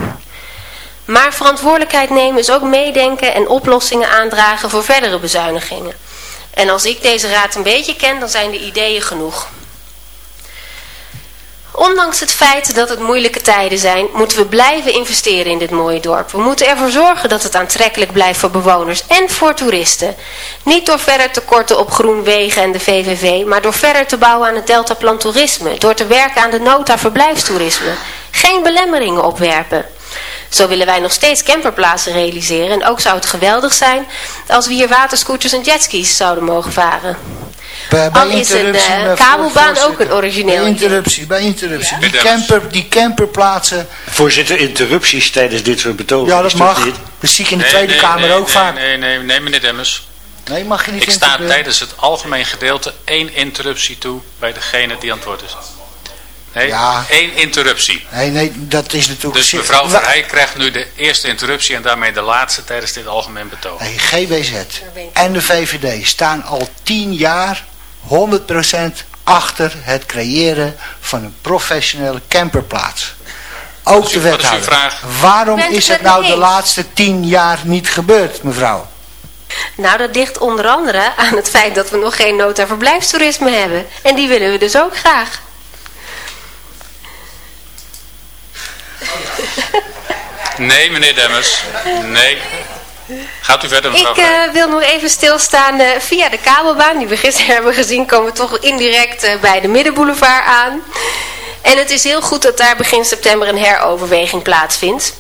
Maar verantwoordelijkheid nemen is ook meedenken en oplossingen aandragen voor verdere bezuinigingen. En als ik deze raad een beetje ken, dan zijn de ideeën genoeg. Ondanks het feit dat het moeilijke tijden zijn, moeten we blijven investeren in dit mooie dorp. We moeten ervoor zorgen dat het aantrekkelijk blijft voor bewoners en voor toeristen. Niet door verder te korten op groenwegen en de VVV, maar door verder te bouwen aan het deltaplan toerisme. Door te werken aan de nota verblijfstoerisme. Geen belemmeringen opwerpen. Zo willen wij nog steeds camperplaatsen realiseren. En ook zou het geweldig zijn als we hier waterscooters en jetskis zouden mogen varen. Bij, bij Al is een uh, kabelbaan ook een origineel Bij interruptie, bij interruptie. Die, camper, die camperplaatsen... Voorzitter, interrupties tijdens dit soort betogen. Ja, dat mag. Dat zie ik in de Tweede Kamer ook vaak. Nee, nee, nee, meneer Demmers. Nee, mag je niet Ik sta tijdens het algemeen gedeelte één interruptie toe bij degene die aan het woord is. Nee, ja. één interruptie. Nee, nee, dat is natuurlijk... Dus mevrouw Verheij krijgt nu de eerste interruptie en daarmee de laatste tijdens dit algemeen betoog. Nee, GBZ en de VVD staan al tien jaar 100% achter het creëren van een professionele camperplaats. Ook de wethouder. Waarom is het nou de laatste tien jaar niet gebeurd, mevrouw? Nou, dat ligt onder andere aan het feit dat we nog geen nota verblijfstoerisme hebben. En die willen we dus ook graag. Nee, meneer Demmers. Nee. Gaat u verder, mevrouw Ik uh, wil nog even stilstaan uh, via de kabelbaan. Die we gisteren hebben gezien, komen we toch indirect uh, bij de Middenboulevard aan. En het is heel goed dat daar begin september een heroverweging plaatsvindt.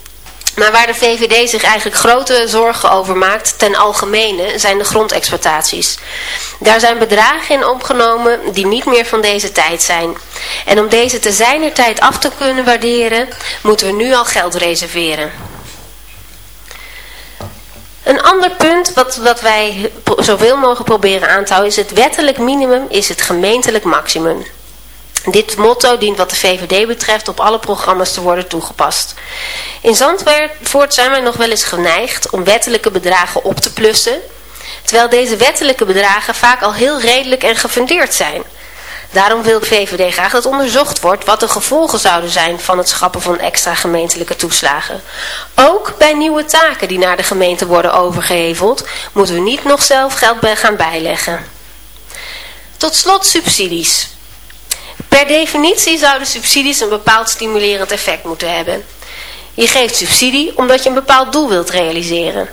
Maar waar de VVD zich eigenlijk grote zorgen over maakt, ten algemene, zijn de grondexploitaties. Daar zijn bedragen in opgenomen die niet meer van deze tijd zijn. En om deze te zijner tijd af te kunnen waarderen, moeten we nu al geld reserveren. Een ander punt wat, wat wij zoveel mogelijk proberen aan te houden is het wettelijk minimum is het gemeentelijk maximum. Dit motto dient wat de VVD betreft op alle programma's te worden toegepast. In Zandvoort zijn wij nog wel eens geneigd om wettelijke bedragen op te plussen, terwijl deze wettelijke bedragen vaak al heel redelijk en gefundeerd zijn. Daarom wil de VVD graag dat onderzocht wordt wat de gevolgen zouden zijn van het schappen van extra gemeentelijke toeslagen. Ook bij nieuwe taken die naar de gemeente worden overgeheveld, moeten we niet nog zelf geld bij gaan bijleggen. Tot slot subsidies. Per definitie zouden subsidies een bepaald stimulerend effect moeten hebben. Je geeft subsidie omdat je een bepaald doel wilt realiseren.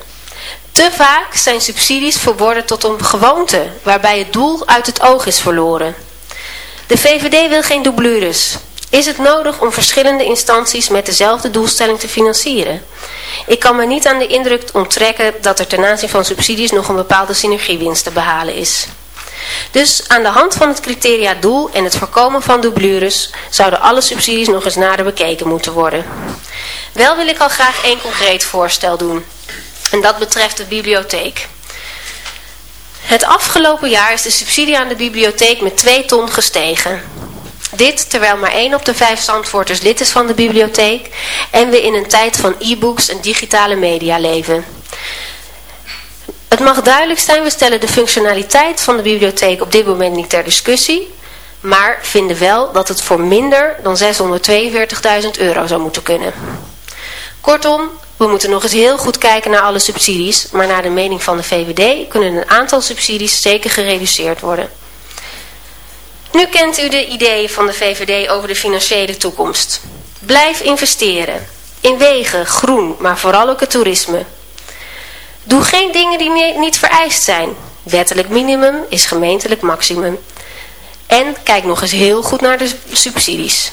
Te vaak zijn subsidies verworden tot een gewoonte waarbij het doel uit het oog is verloren. De VVD wil geen doublures. Is het nodig om verschillende instanties met dezelfde doelstelling te financieren? Ik kan me niet aan de indruk onttrekken dat er ten aanzien van subsidies nog een bepaalde synergiewinst te behalen is. Dus aan de hand van het criteria doel en het voorkomen van doublures zouden alle subsidies nog eens nader bekeken moeten worden. Wel wil ik al graag één concreet voorstel doen. En dat betreft de bibliotheek. Het afgelopen jaar is de subsidie aan de bibliotheek met 2 ton gestegen. Dit terwijl maar 1 op de 5 Zandvoorters lid is van de bibliotheek en we in een tijd van e-books en digitale media leven. Het mag duidelijk zijn, we stellen de functionaliteit van de bibliotheek op dit moment niet ter discussie, maar vinden wel dat het voor minder dan 642.000 euro zou moeten kunnen. Kortom, we moeten nog eens heel goed kijken naar alle subsidies, maar naar de mening van de VVD kunnen een aantal subsidies zeker gereduceerd worden. Nu kent u de ideeën van de VVD over de financiële toekomst. Blijf investeren. In wegen, groen, maar vooral ook het toerisme. Doe geen dingen die niet vereist zijn. Wettelijk minimum is gemeentelijk maximum. En kijk nog eens heel goed naar de subsidies.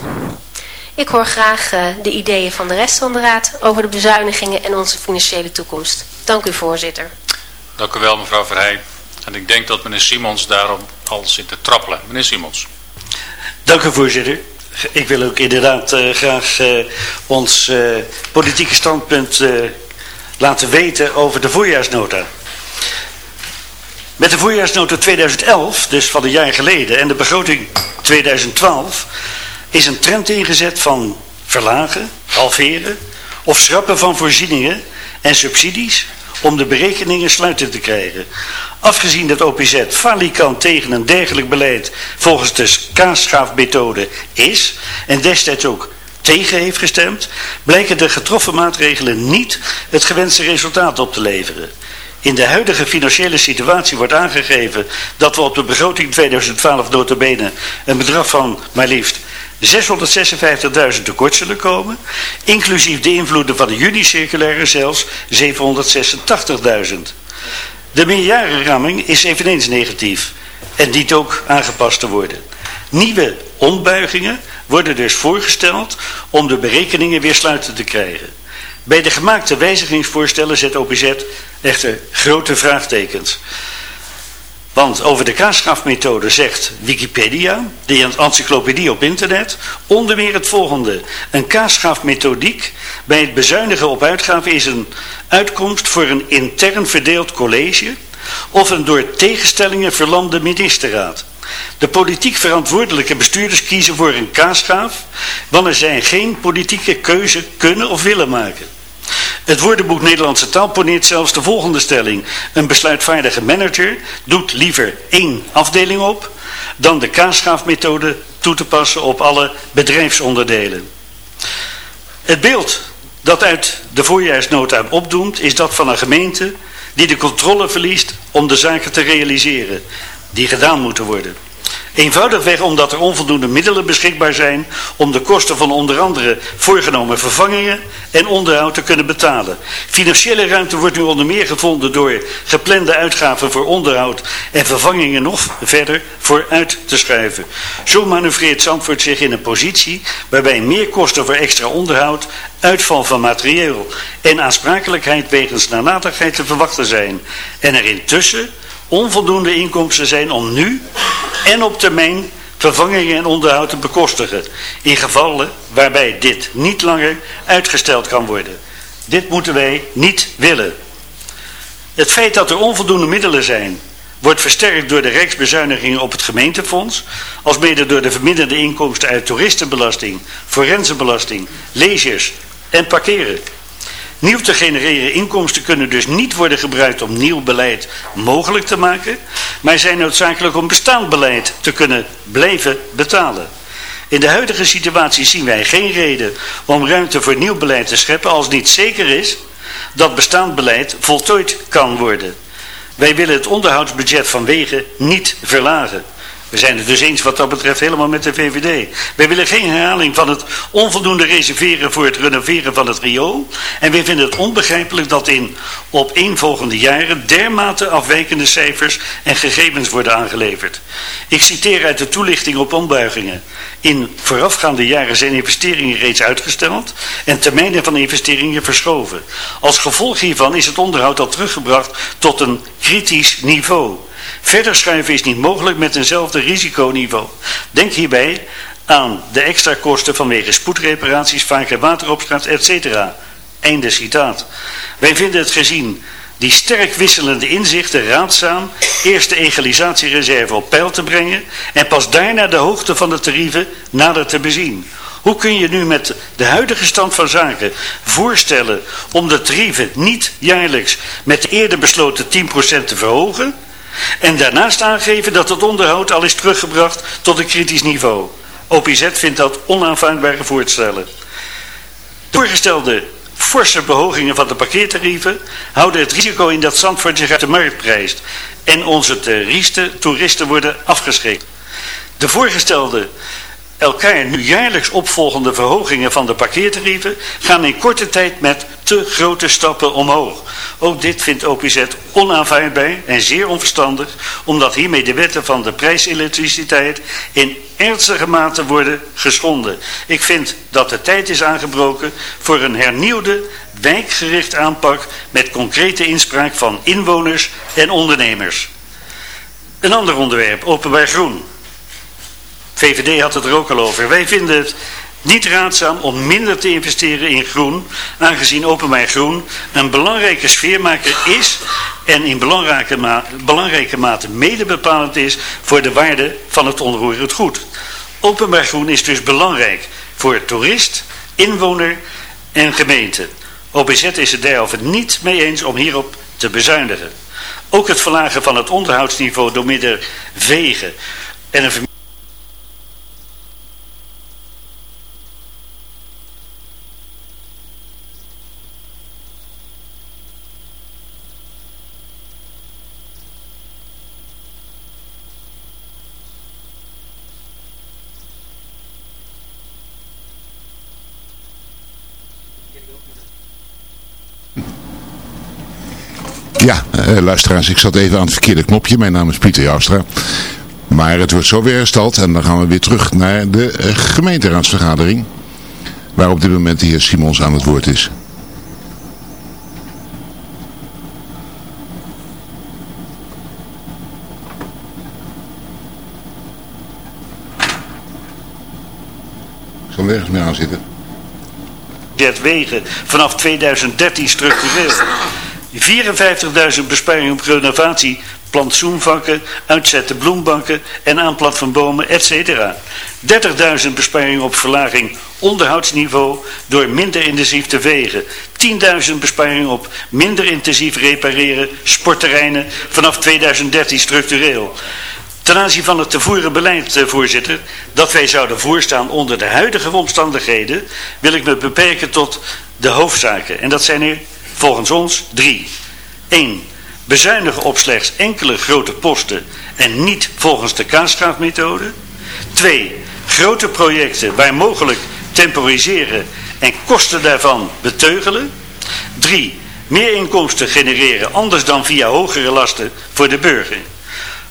Ik hoor graag uh, de ideeën van de rest van de Raad over de bezuinigingen en onze financiële toekomst. Dank u voorzitter. Dank u wel mevrouw Verheij. En ik denk dat meneer Simons daarom al zit te trappelen. Meneer Simons. Dank u voorzitter. Ik wil ook inderdaad uh, graag uh, ons politieke standpunt laten weten over de voorjaarsnota. Met de voorjaarsnota 2011, dus van een jaar geleden, en de begroting 2012 is een trend ingezet van verlagen, halveren of schrappen van voorzieningen en subsidies om de berekeningen sluitend te krijgen. Afgezien dat OPZ falikant tegen een dergelijk beleid volgens de kaasschaafmethode is en destijds ook tegen heeft gestemd, blijken de getroffen maatregelen niet het gewenste resultaat op te leveren. in de huidige financiële situatie wordt aangegeven dat we op de begroting 2012 notabene een bedrag van maar liefst 656.000 tekort zullen komen, inclusief de invloeden van de juni-circulaire zelfs 786.000. De meerjarenramming is eveneens negatief en dient ook aangepast te worden. Nieuwe ombuigingen worden dus voorgesteld om de berekeningen weer sluitend te krijgen. Bij de gemaakte wijzigingsvoorstellen zet OPZ echter grote vraagtekens. Want over de kaasgrafmethode zegt Wikipedia, de encyclopedie op internet, onder meer het volgende. Een kaasgrafmethodiek bij het bezuinigen op uitgaven is een uitkomst voor een intern verdeeld college of een door tegenstellingen verlamde ministerraad. De politiek verantwoordelijke bestuurders kiezen voor een kaasgraaf wanneer zij geen politieke keuze kunnen of willen maken. Het woordenboek Nederlandse taal poneert zelfs de volgende stelling. Een besluitvaardige manager doet liever één afdeling op dan de kaasschaafmethode toe te passen op alle bedrijfsonderdelen. Het beeld dat uit de voorjaarsnota opdoemt is dat van een gemeente die de controle verliest om de zaken te realiseren die gedaan moeten worden. Eenvoudigweg omdat er onvoldoende middelen beschikbaar zijn om de kosten van onder andere voorgenomen vervangingen en onderhoud te kunnen betalen. Financiële ruimte wordt nu onder meer gevonden door geplande uitgaven voor onderhoud en vervangingen nog verder vooruit te schuiven. Zo manoeuvreert Zandvoort zich in een positie waarbij meer kosten voor extra onderhoud, uitval van materieel en aansprakelijkheid wegens nalatigheid te verwachten zijn. En er intussen onvoldoende inkomsten zijn om nu en op termijn vervangingen en onderhoud te bekostigen. In gevallen waarbij dit niet langer uitgesteld kan worden. Dit moeten wij niet willen. Het feit dat er onvoldoende middelen zijn, wordt versterkt door de rijksbezuinigingen op het gemeentefonds, als mede door de verminderde inkomsten uit toeristenbelasting, forensenbelasting, leisures en parkeren. Nieuw te genereren inkomsten kunnen dus niet worden gebruikt om nieuw beleid mogelijk te maken, maar zijn noodzakelijk om bestaand beleid te kunnen blijven betalen. In de huidige situatie zien wij geen reden om ruimte voor nieuw beleid te scheppen als niet zeker is dat bestaand beleid voltooid kan worden. Wij willen het onderhoudsbudget van wegen niet verlagen. We zijn het dus eens wat dat betreft helemaal met de VVD. Wij willen geen herhaling van het onvoldoende reserveren voor het renoveren van het riool. En wij vinden het onbegrijpelijk dat in opeenvolgende jaren dermate afwijkende cijfers en gegevens worden aangeleverd. Ik citeer uit de toelichting op ombuigingen. In voorafgaande jaren zijn investeringen reeds uitgesteld en termijnen van investeringen verschoven. Als gevolg hiervan is het onderhoud al teruggebracht tot een kritisch niveau. Verder schuiven is niet mogelijk met eenzelfde risiconiveau. Denk hierbij aan de extra kosten vanwege spoedreparaties, vaker wateropstraat, etc. Einde citaat. Wij vinden het gezien die sterk wisselende inzichten raadzaam eerst de egalisatiereserve op peil te brengen en pas daarna de hoogte van de tarieven nader te bezien. Hoe kun je nu met de huidige stand van zaken voorstellen om de tarieven niet jaarlijks met de eerder besloten 10% te verhogen en daarnaast aangeven dat het onderhoud al is teruggebracht tot een kritisch niveau. OPZ vindt dat onaanvaardbare voorstellen. Voorgestelde forse behogingen van de parkeertarieven houden het risico in dat Zandvoort zich uit de markt prijst en onze toeristen, toeristen worden afgeschrikt. De voorgestelde elkaar nu jaarlijks opvolgende verhogingen van de parkeertarieven gaan in korte tijd met te grote stappen omhoog. Ook dit vindt OPZ onaanvaardbaar en zeer onverstandig, omdat hiermee de wetten van de prijselektriciteit in ernstige mate worden geschonden. Ik vind dat de tijd is aangebroken voor een hernieuwde, wijkgericht aanpak met concrete inspraak van inwoners en ondernemers. Een ander onderwerp, openbaar groen. VVD had het er ook al over. Wij vinden het niet raadzaam om minder te investeren in groen, aangezien openbaar groen een belangrijke sfeermaker is en in belangrijke, belangrijke mate mede bepalend is voor de waarde van het onroerend goed. Openbaar groen is dus belangrijk voor toerist, inwoner en gemeente. OPZ is het derhalve niet mee eens om hierop te bezuinigen. Ook het verlagen van het onderhoudsniveau door middel vegen en een Ja, eh, luisteraars, ik zat even aan het verkeerde knopje. Mijn naam is Pieter Jouwstra. Maar het wordt zo weer hersteld en dan gaan we weer terug naar de eh, gemeenteraadsvergadering. Waar op dit moment de heer Simons aan het woord is. Ik zal nergens meer aan zitten. Wegen vanaf 2013 structureel. 54.000 besparingen op renovatie, plantsoenvakken, uitzetten bloembanken en aanplant van bomen, etc. 30.000 besparingen op verlaging onderhoudsniveau door minder intensief te vegen. 10.000 besparingen op minder intensief repareren, sportterreinen vanaf 2013 structureel. Ten aanzien van het te voeren beleid, eh, voorzitter, dat wij zouden voorstaan onder de huidige omstandigheden, wil ik me beperken tot de hoofdzaken. En dat zijn er volgens ons drie. 1. Bezuinigen op slechts enkele grote posten en niet volgens de kaasgraafmethode. 2. Grote projecten waar mogelijk temporiseren en kosten daarvan beteugelen. 3. Meer inkomsten genereren anders dan via hogere lasten voor de burger.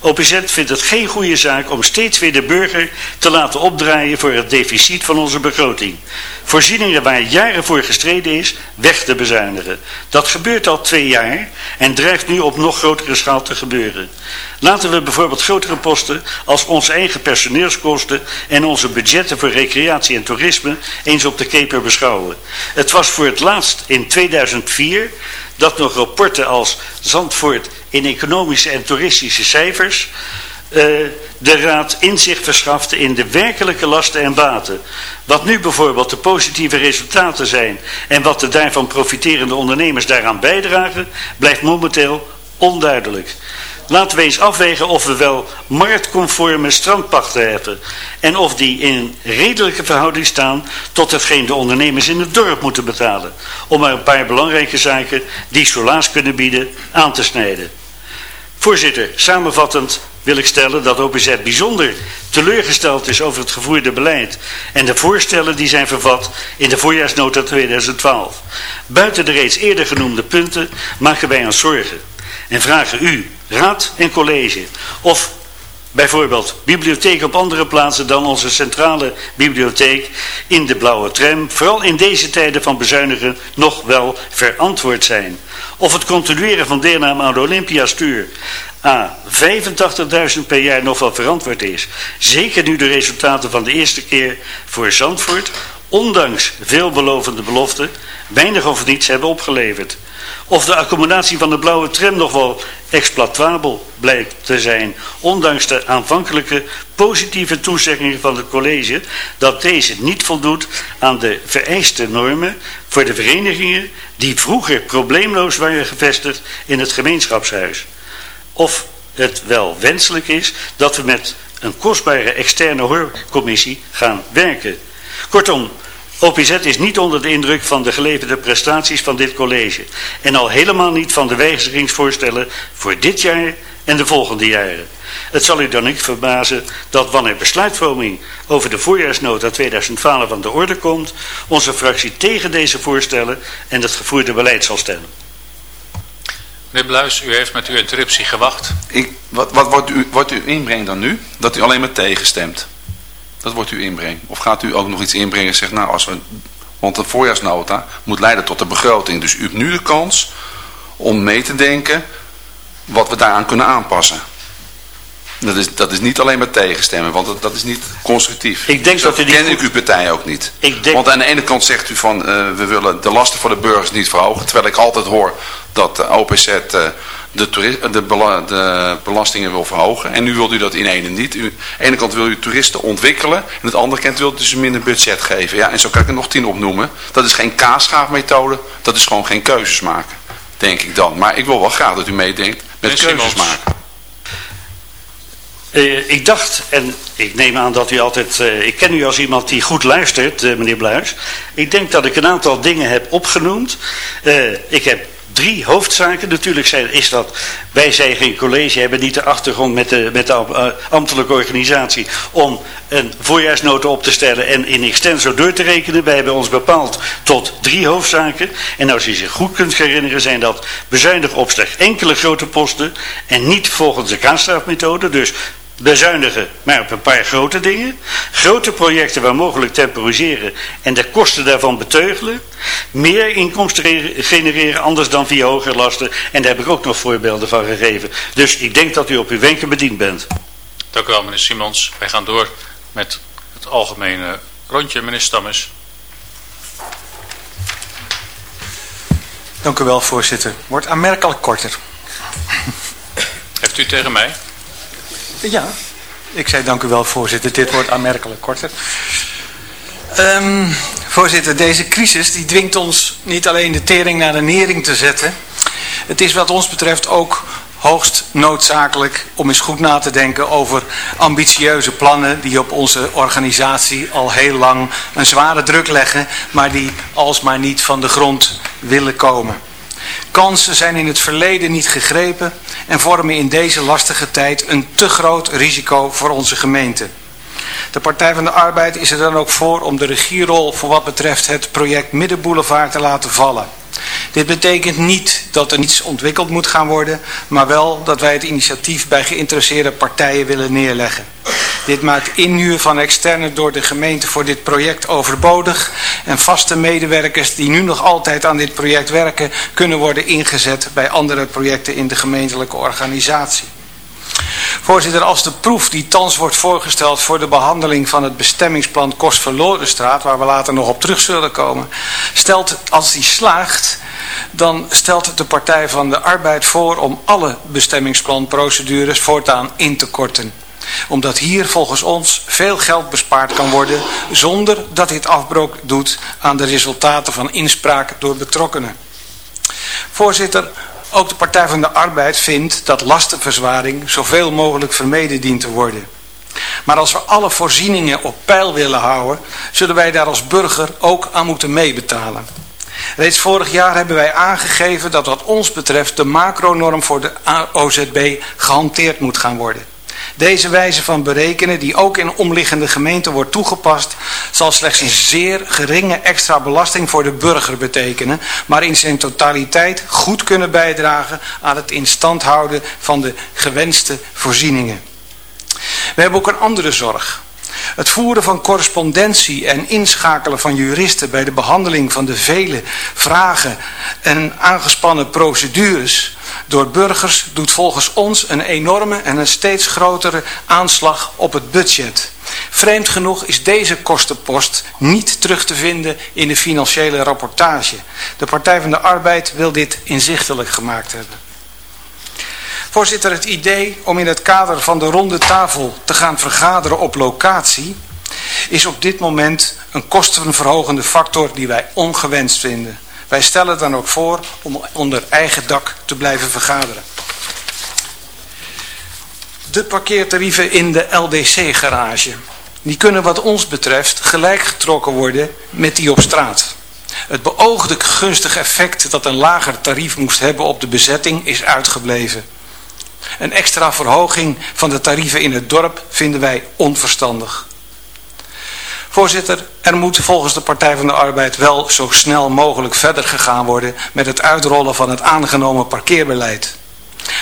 OPZ vindt het geen goede zaak om steeds weer de burger te laten opdraaien voor het deficit van onze begroting. Voorzieningen waar jaren voor gestreden is, weg te bezuinigen. Dat gebeurt al twee jaar en dreigt nu op nog grotere schaal te gebeuren. Laten we bijvoorbeeld grotere posten als onze eigen personeelskosten en onze budgetten voor recreatie en toerisme eens op de keper beschouwen. Het was voor het laatst in 2004 dat nog rapporten als Zandvoort in economische en toeristische cijfers de Raad inzicht verschafte in de werkelijke lasten en baten. Wat nu bijvoorbeeld de positieve resultaten zijn en wat de daarvan profiterende ondernemers daaraan bijdragen, blijft momenteel onduidelijk. Laten we eens afwegen of we wel marktconforme strandpachten hebben. En of die in redelijke verhouding staan tot hetgeen de ondernemers in het dorp moeten betalen. Om maar een paar belangrijke zaken die solaas kunnen bieden aan te snijden. Voorzitter, samenvattend wil ik stellen dat OPZ bijzonder teleurgesteld is over het gevoerde beleid en de voorstellen die zijn vervat in de voorjaarsnota 2012. Buiten de reeds eerder genoemde punten maken wij ons zorgen en vragen u, raad en college, of bijvoorbeeld bibliotheek op andere plaatsen dan onze centrale bibliotheek in de blauwe tram, vooral in deze tijden van bezuinigen, nog wel verantwoord zijn. Of het continueren van deelname aan de Olympiastuur A. 85.000 per jaar nog wel verantwoord is. Zeker nu de resultaten van de eerste keer voor Zandvoort, ondanks veelbelovende beloften, weinig of niets hebben opgeleverd. Of de accommodatie van de blauwe tram nog wel exploitabel blijkt te zijn, ondanks de aanvankelijke positieve toezeggingen van het college dat deze niet voldoet aan de vereiste normen voor de verenigingen die vroeger probleemloos waren gevestigd in het gemeenschapshuis. Of het wel wenselijk is dat we met een kostbare externe hoorcommissie gaan werken. Kortom, OPZ is niet onder de indruk van de geleverde prestaties van dit college. En al helemaal niet van de wijzigingsvoorstellen voor dit jaar en de volgende jaren. Het zal u dan niet verbazen dat wanneer besluitvorming over de voorjaarsnota 2012 aan de orde komt, onze fractie tegen deze voorstellen en het gevoerde beleid zal stemmen. Meneer Bluis, u heeft met uw interruptie gewacht. Ik, wat wat wordt, u, inbreng dan nu? Dat u alleen maar tegenstemt. Dat wordt uw inbreng. Of gaat u ook nog iets inbrengen en zegt, nou, als we, want de voorjaarsnota moet leiden tot de begroting. Dus u hebt nu de kans om mee te denken wat we daaraan kunnen aanpassen. Dat is, dat is niet alleen maar tegenstemmen, want dat, dat is niet constructief. Ik denk dat, dat ken ik uw partij ook niet. Ik denk... Want aan de ene kant zegt u van, uh, we willen de lasten voor de burgers niet verhogen. Terwijl ik altijd hoor dat de OPZ uh, de, de, bela de, belastingen wil verhogen. En nu wilt u dat in ene niet. U, aan de ene kant wil u toeristen ontwikkelen. En aan de andere kant wilt u ze minder budget geven. Ja, en zo kan ik er nog tien opnoemen. Dat is geen kaasschaafmethode. Dat is gewoon geen keuzes maken. Denk ik dan. Maar ik wil wel graag dat u meedenkt met keuzes maken. Uh, ik dacht, en ik neem aan dat u altijd, uh, ik ken u als iemand die goed luistert, uh, meneer Bluis. Ik denk dat ik een aantal dingen heb opgenoemd. ik heb drie hoofdzaken. Natuurlijk is dat, wij zijn geen college, hebben niet de achtergrond met de, met de eh, ambtelijke organisatie om een voorjaarsnota op te stellen en in extenso door te rekenen. Wij hebben ons bepaald tot drie hoofdzaken. En als je zich goed kunt herinneren zijn dat bezuinigen op slechts enkele grote posten en niet volgens de kaasstraafmethode. Dus bezuinigen, maar op een paar grote dingen. Grote projecten waar mogelijk temporiseren en de kosten daarvan beteugelen. Meer inkomsten genereren anders dan via hogere lasten. En daar heb ik ook nog voorbeelden van gegeven. Dus ik denk dat u op uw wenken bediend bent. Dank u wel meneer Simons. Wij gaan door met het algemene rondje. Meneer Stammes. Dank u wel voorzitter. Wordt aanmerkelijk korter. Heeft u tegen mij? Ja, ik zei dank u wel voorzitter. Dit wordt aanmerkelijk korter. Um, voorzitter, deze crisis die dwingt ons niet alleen de tering naar de nering te zetten. Het is wat ons betreft ook hoogst noodzakelijk om eens goed na te denken over ambitieuze plannen die op onze organisatie al heel lang een zware druk leggen, maar die alsmaar niet van de grond willen komen. Kansen zijn in het verleden niet gegrepen en vormen in deze lastige tijd een te groot risico voor onze gemeente. De Partij van de Arbeid is er dan ook voor om de regierol voor wat betreft het project Middenboulevard te laten vallen. Dit betekent niet dat er niets ontwikkeld moet gaan worden, maar wel dat wij het initiatief bij geïnteresseerde partijen willen neerleggen. Dit maakt inhuur van externe door de gemeente voor dit project overbodig en vaste medewerkers die nu nog altijd aan dit project werken kunnen worden ingezet bij andere projecten in de gemeentelijke organisatie. Voorzitter, als de proef die thans wordt voorgesteld voor de behandeling van het bestemmingsplan Kostverlorenstraat, waar we later nog op terug zullen komen, stelt, als die slaagt, dan stelt de Partij van de Arbeid voor om alle bestemmingsplanprocedures voortaan in te korten omdat hier volgens ons veel geld bespaard kan worden zonder dat dit afbrook doet aan de resultaten van inspraak door betrokkenen. Voorzitter, ook de Partij van de Arbeid vindt dat lastenverzwaring zoveel mogelijk vermeden dient te worden. Maar als we alle voorzieningen op peil willen houden, zullen wij daar als burger ook aan moeten meebetalen. Reeds vorig jaar hebben wij aangegeven dat wat ons betreft de macronorm voor de OZB gehanteerd moet gaan worden. Deze wijze van berekenen, die ook in omliggende gemeenten wordt toegepast, zal slechts een zeer geringe extra belasting voor de burger betekenen, maar in zijn totaliteit goed kunnen bijdragen aan het instand houden van de gewenste voorzieningen. We hebben ook een andere zorg. Het voeren van correspondentie en inschakelen van juristen bij de behandeling van de vele vragen en aangespannen procedures door burgers doet volgens ons een enorme en een steeds grotere aanslag op het budget. Vreemd genoeg is deze kostenpost niet terug te vinden in de financiële rapportage. De Partij van de Arbeid wil dit inzichtelijk gemaakt hebben. Voorzitter, het idee om in het kader van de ronde tafel te gaan vergaderen op locatie is op dit moment een kostenverhogende factor die wij ongewenst vinden. Wij stellen dan ook voor om onder eigen dak te blijven vergaderen. De parkeertarieven in de LDC-garage. Die kunnen wat ons betreft gelijk getrokken worden met die op straat. Het beoogde gunstige effect dat een lager tarief moest hebben op de bezetting is uitgebleven. Een extra verhoging van de tarieven in het dorp vinden wij onverstandig. Voorzitter, er moet volgens de Partij van de Arbeid wel zo snel mogelijk verder gegaan worden met het uitrollen van het aangenomen parkeerbeleid.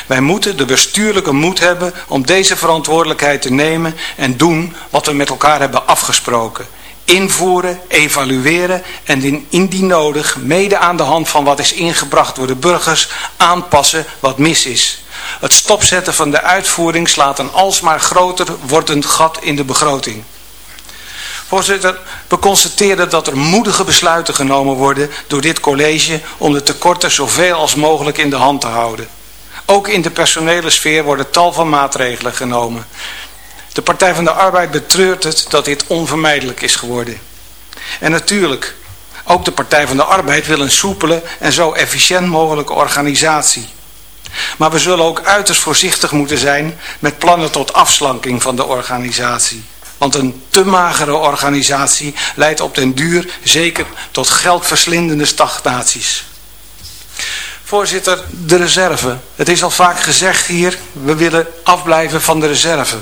Wij moeten de bestuurlijke moed hebben om deze verantwoordelijkheid te nemen en doen wat we met elkaar hebben afgesproken. Invoeren, evalueren en indien nodig, mede aan de hand van wat is ingebracht door de burgers, aanpassen wat mis is. Het stopzetten van de uitvoering slaat een alsmaar groter wordend gat in de begroting. Voorzitter, we constateren dat er moedige besluiten genomen worden door dit college om de tekorten zoveel als mogelijk in de hand te houden. Ook in de personele sfeer worden tal van maatregelen genomen. De Partij van de Arbeid betreurt het dat dit onvermijdelijk is geworden. En natuurlijk, ook de Partij van de Arbeid wil een soepele en zo efficiënt mogelijke organisatie. Maar we zullen ook uiterst voorzichtig moeten zijn met plannen tot afslanking van de organisatie. Want een te magere organisatie leidt op den duur zeker tot geldverslindende stagnaties. Voorzitter, de reserve. Het is al vaak gezegd hier, we willen afblijven van de reserve.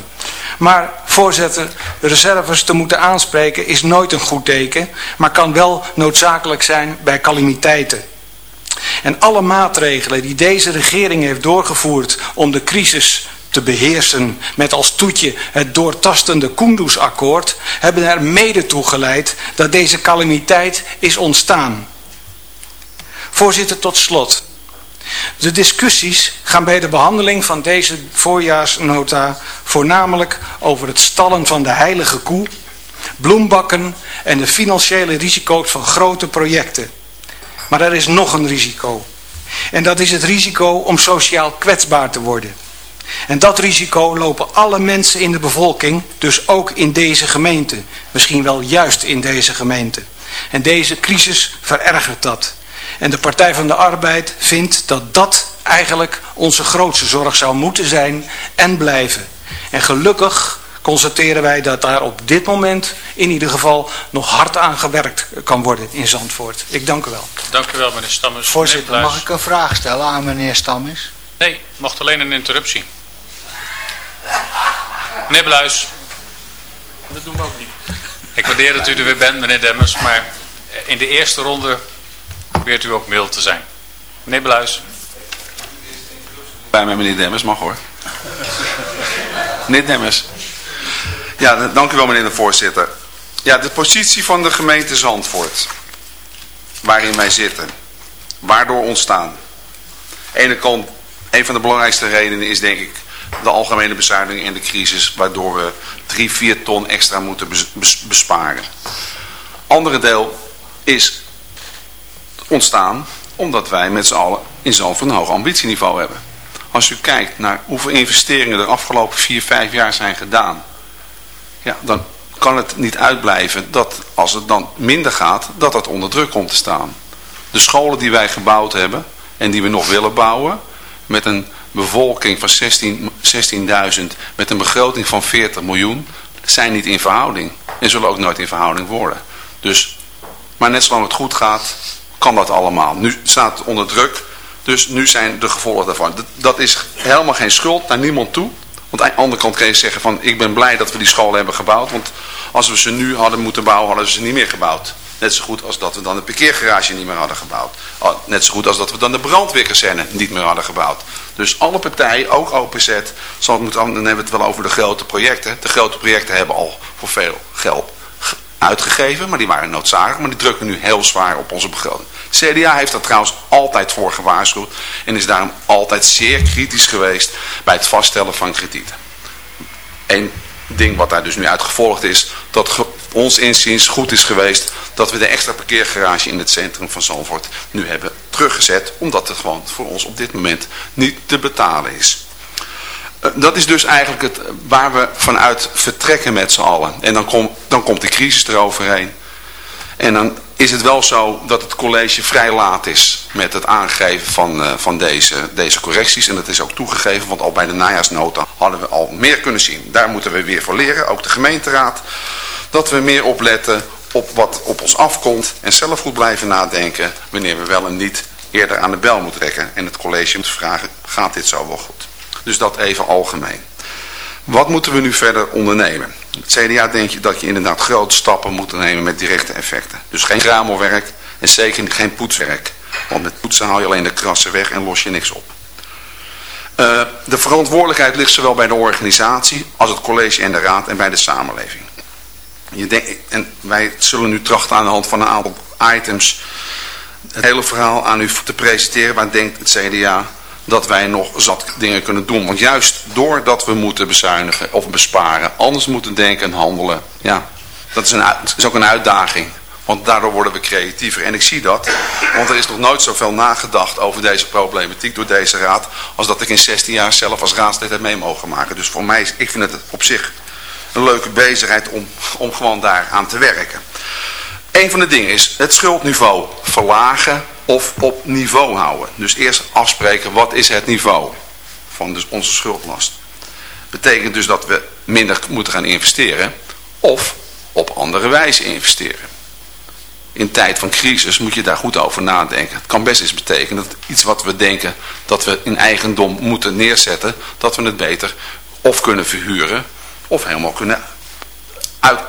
Maar voorzitter, reserves te moeten aanspreken is nooit een goed teken, maar kan wel noodzakelijk zijn bij calamiteiten. En alle maatregelen die deze regering heeft doorgevoerd om de crisis te beheersen met als toetje het doortastende Kunduz-akkoord, hebben er mede toe geleid dat deze calamiteit is ontstaan. Voorzitter, tot slot. De discussies gaan bij de behandeling van deze voorjaarsnota voornamelijk over het stallen van de heilige koe, bloembakken en de financiële risico's van grote projecten. Maar er is nog een risico. En dat is het risico om sociaal kwetsbaar te worden. En dat risico lopen alle mensen in de bevolking, dus ook in deze gemeente. Misschien wel juist in deze gemeente. En deze crisis verergert dat. En de Partij van de Arbeid vindt dat dat eigenlijk onze grootste zorg zou moeten zijn en blijven. En gelukkig constateren wij dat daar op dit moment in ieder geval nog hard aan gewerkt kan worden in Zandvoort. Ik dank u wel. Dank u wel meneer Stammers. Voorzitter, mag ik een vraag stellen aan meneer Stammers? Nee, mocht alleen een interruptie. Meneer Bluis. Dat doen we ook niet. Ik waardeer dat u er weer bent meneer Demmers, maar in de eerste ronde probeert u ook mild te zijn. Meneer Bluis. Bij mij meneer Demmers, mag hoor. meneer Demmers. Ja, dank u wel meneer de voorzitter. Ja, de positie van de gemeente Zandvoort, waarin wij zitten, waardoor ontstaan. Ene kant, een van de belangrijkste redenen is denk ik de algemene bezuiniging en de crisis, waardoor we 3, 4 ton extra moeten besparen. Andere deel is ontstaan omdat wij met z'n allen in Zandvoort een hoog ambitieniveau hebben. Als u kijkt naar hoeveel investeringen er de afgelopen 4, 5 jaar zijn gedaan, ja, dan kan het niet uitblijven dat als het dan minder gaat, dat dat onder druk komt te staan. De scholen die wij gebouwd hebben en die we nog willen bouwen, met een bevolking van 16.000 met een begroting van 40 miljoen, zijn niet in verhouding. En zullen ook nooit in verhouding worden. Dus, maar net zolang het goed gaat, kan dat allemaal. Nu staat het onder druk, dus nu zijn de gevolgen daarvan. Dat is helemaal geen schuld naar niemand toe. Want aan de andere kant kun je zeggen van ik ben blij dat we die scholen hebben gebouwd. Want als we ze nu hadden moeten bouwen, hadden we ze niet meer gebouwd. Net zo goed als dat we dan de parkeergarage niet meer hadden gebouwd. Oh, net zo goed als dat we dan de brandweerkazerne niet meer hadden gebouwd. Dus alle partijen, ook OPZ, zal moeten, dan hebben we het wel over de grote projecten. De grote projecten hebben al voor veel geld uitgegeven, maar die waren noodzakelijk. Maar die drukken nu heel zwaar op onze begroting. CDA heeft daar trouwens altijd voor gewaarschuwd. En is daarom altijd zeer kritisch geweest bij het vaststellen van kredieten. Eén ding wat daar dus nu uitgevolgd is, dat ons inziens goed is geweest dat we de extra parkeergarage in het centrum van Zandvoort nu hebben teruggezet. Omdat het gewoon voor ons op dit moment niet te betalen is. Eh, dat is dus eigenlijk het, waar we vanuit vertrekken met z'n allen. En dan, kom, dan komt de crisis eroverheen. En dan is het wel zo dat het college vrij laat is met het aangeven van, uh, van deze, deze correcties. En dat is ook toegegeven, want al bij de najaarsnota hadden we al meer kunnen zien. Daar moeten we weer voor leren, ook de gemeenteraad. Dat we meer opletten op wat op ons afkomt en zelf goed blijven nadenken wanneer we wel en niet eerder aan de bel moeten trekken. En het college moet vragen, gaat dit zo wel goed? Dus dat even algemeen. Wat moeten we nu verder ondernemen? Het CDA denk je dat je inderdaad grote stappen moet nemen met directe effecten. Dus geen ramelwerk en zeker geen poetswerk. Want met poetsen haal je alleen de krassen weg en los je niks op. Uh, de verantwoordelijkheid ligt zowel bij de organisatie als het college en de raad en bij de samenleving. Je en wij zullen nu trachten aan de hand van een aantal items het hele verhaal aan u te presenteren. Waar denkt het CDA dat wij nog zat dingen kunnen doen. Want juist doordat we moeten bezuinigen of besparen, anders moeten denken en handelen. Ja, dat is, een, is ook een uitdaging. Want daardoor worden we creatiever. En ik zie dat, want er is nog nooit zoveel nagedacht over deze problematiek door deze raad, als dat ik in 16 jaar zelf als raadslid heb mee mogen maken. Dus voor mij, ik vind het op zich een leuke bezigheid om, om gewoon daar aan te werken. Een van de dingen is het schuldniveau verlagen of op niveau houden. Dus eerst afspreken wat is het niveau van dus onze schuldlast. Betekent dus dat we minder moeten gaan investeren of op andere wijze investeren. in tijd van crisis moet je daar goed over nadenken. Het kan best eens betekenen dat iets wat we denken dat we in eigendom moeten neerzetten, dat we het beter of kunnen verhuren of helemaal kunnen uit,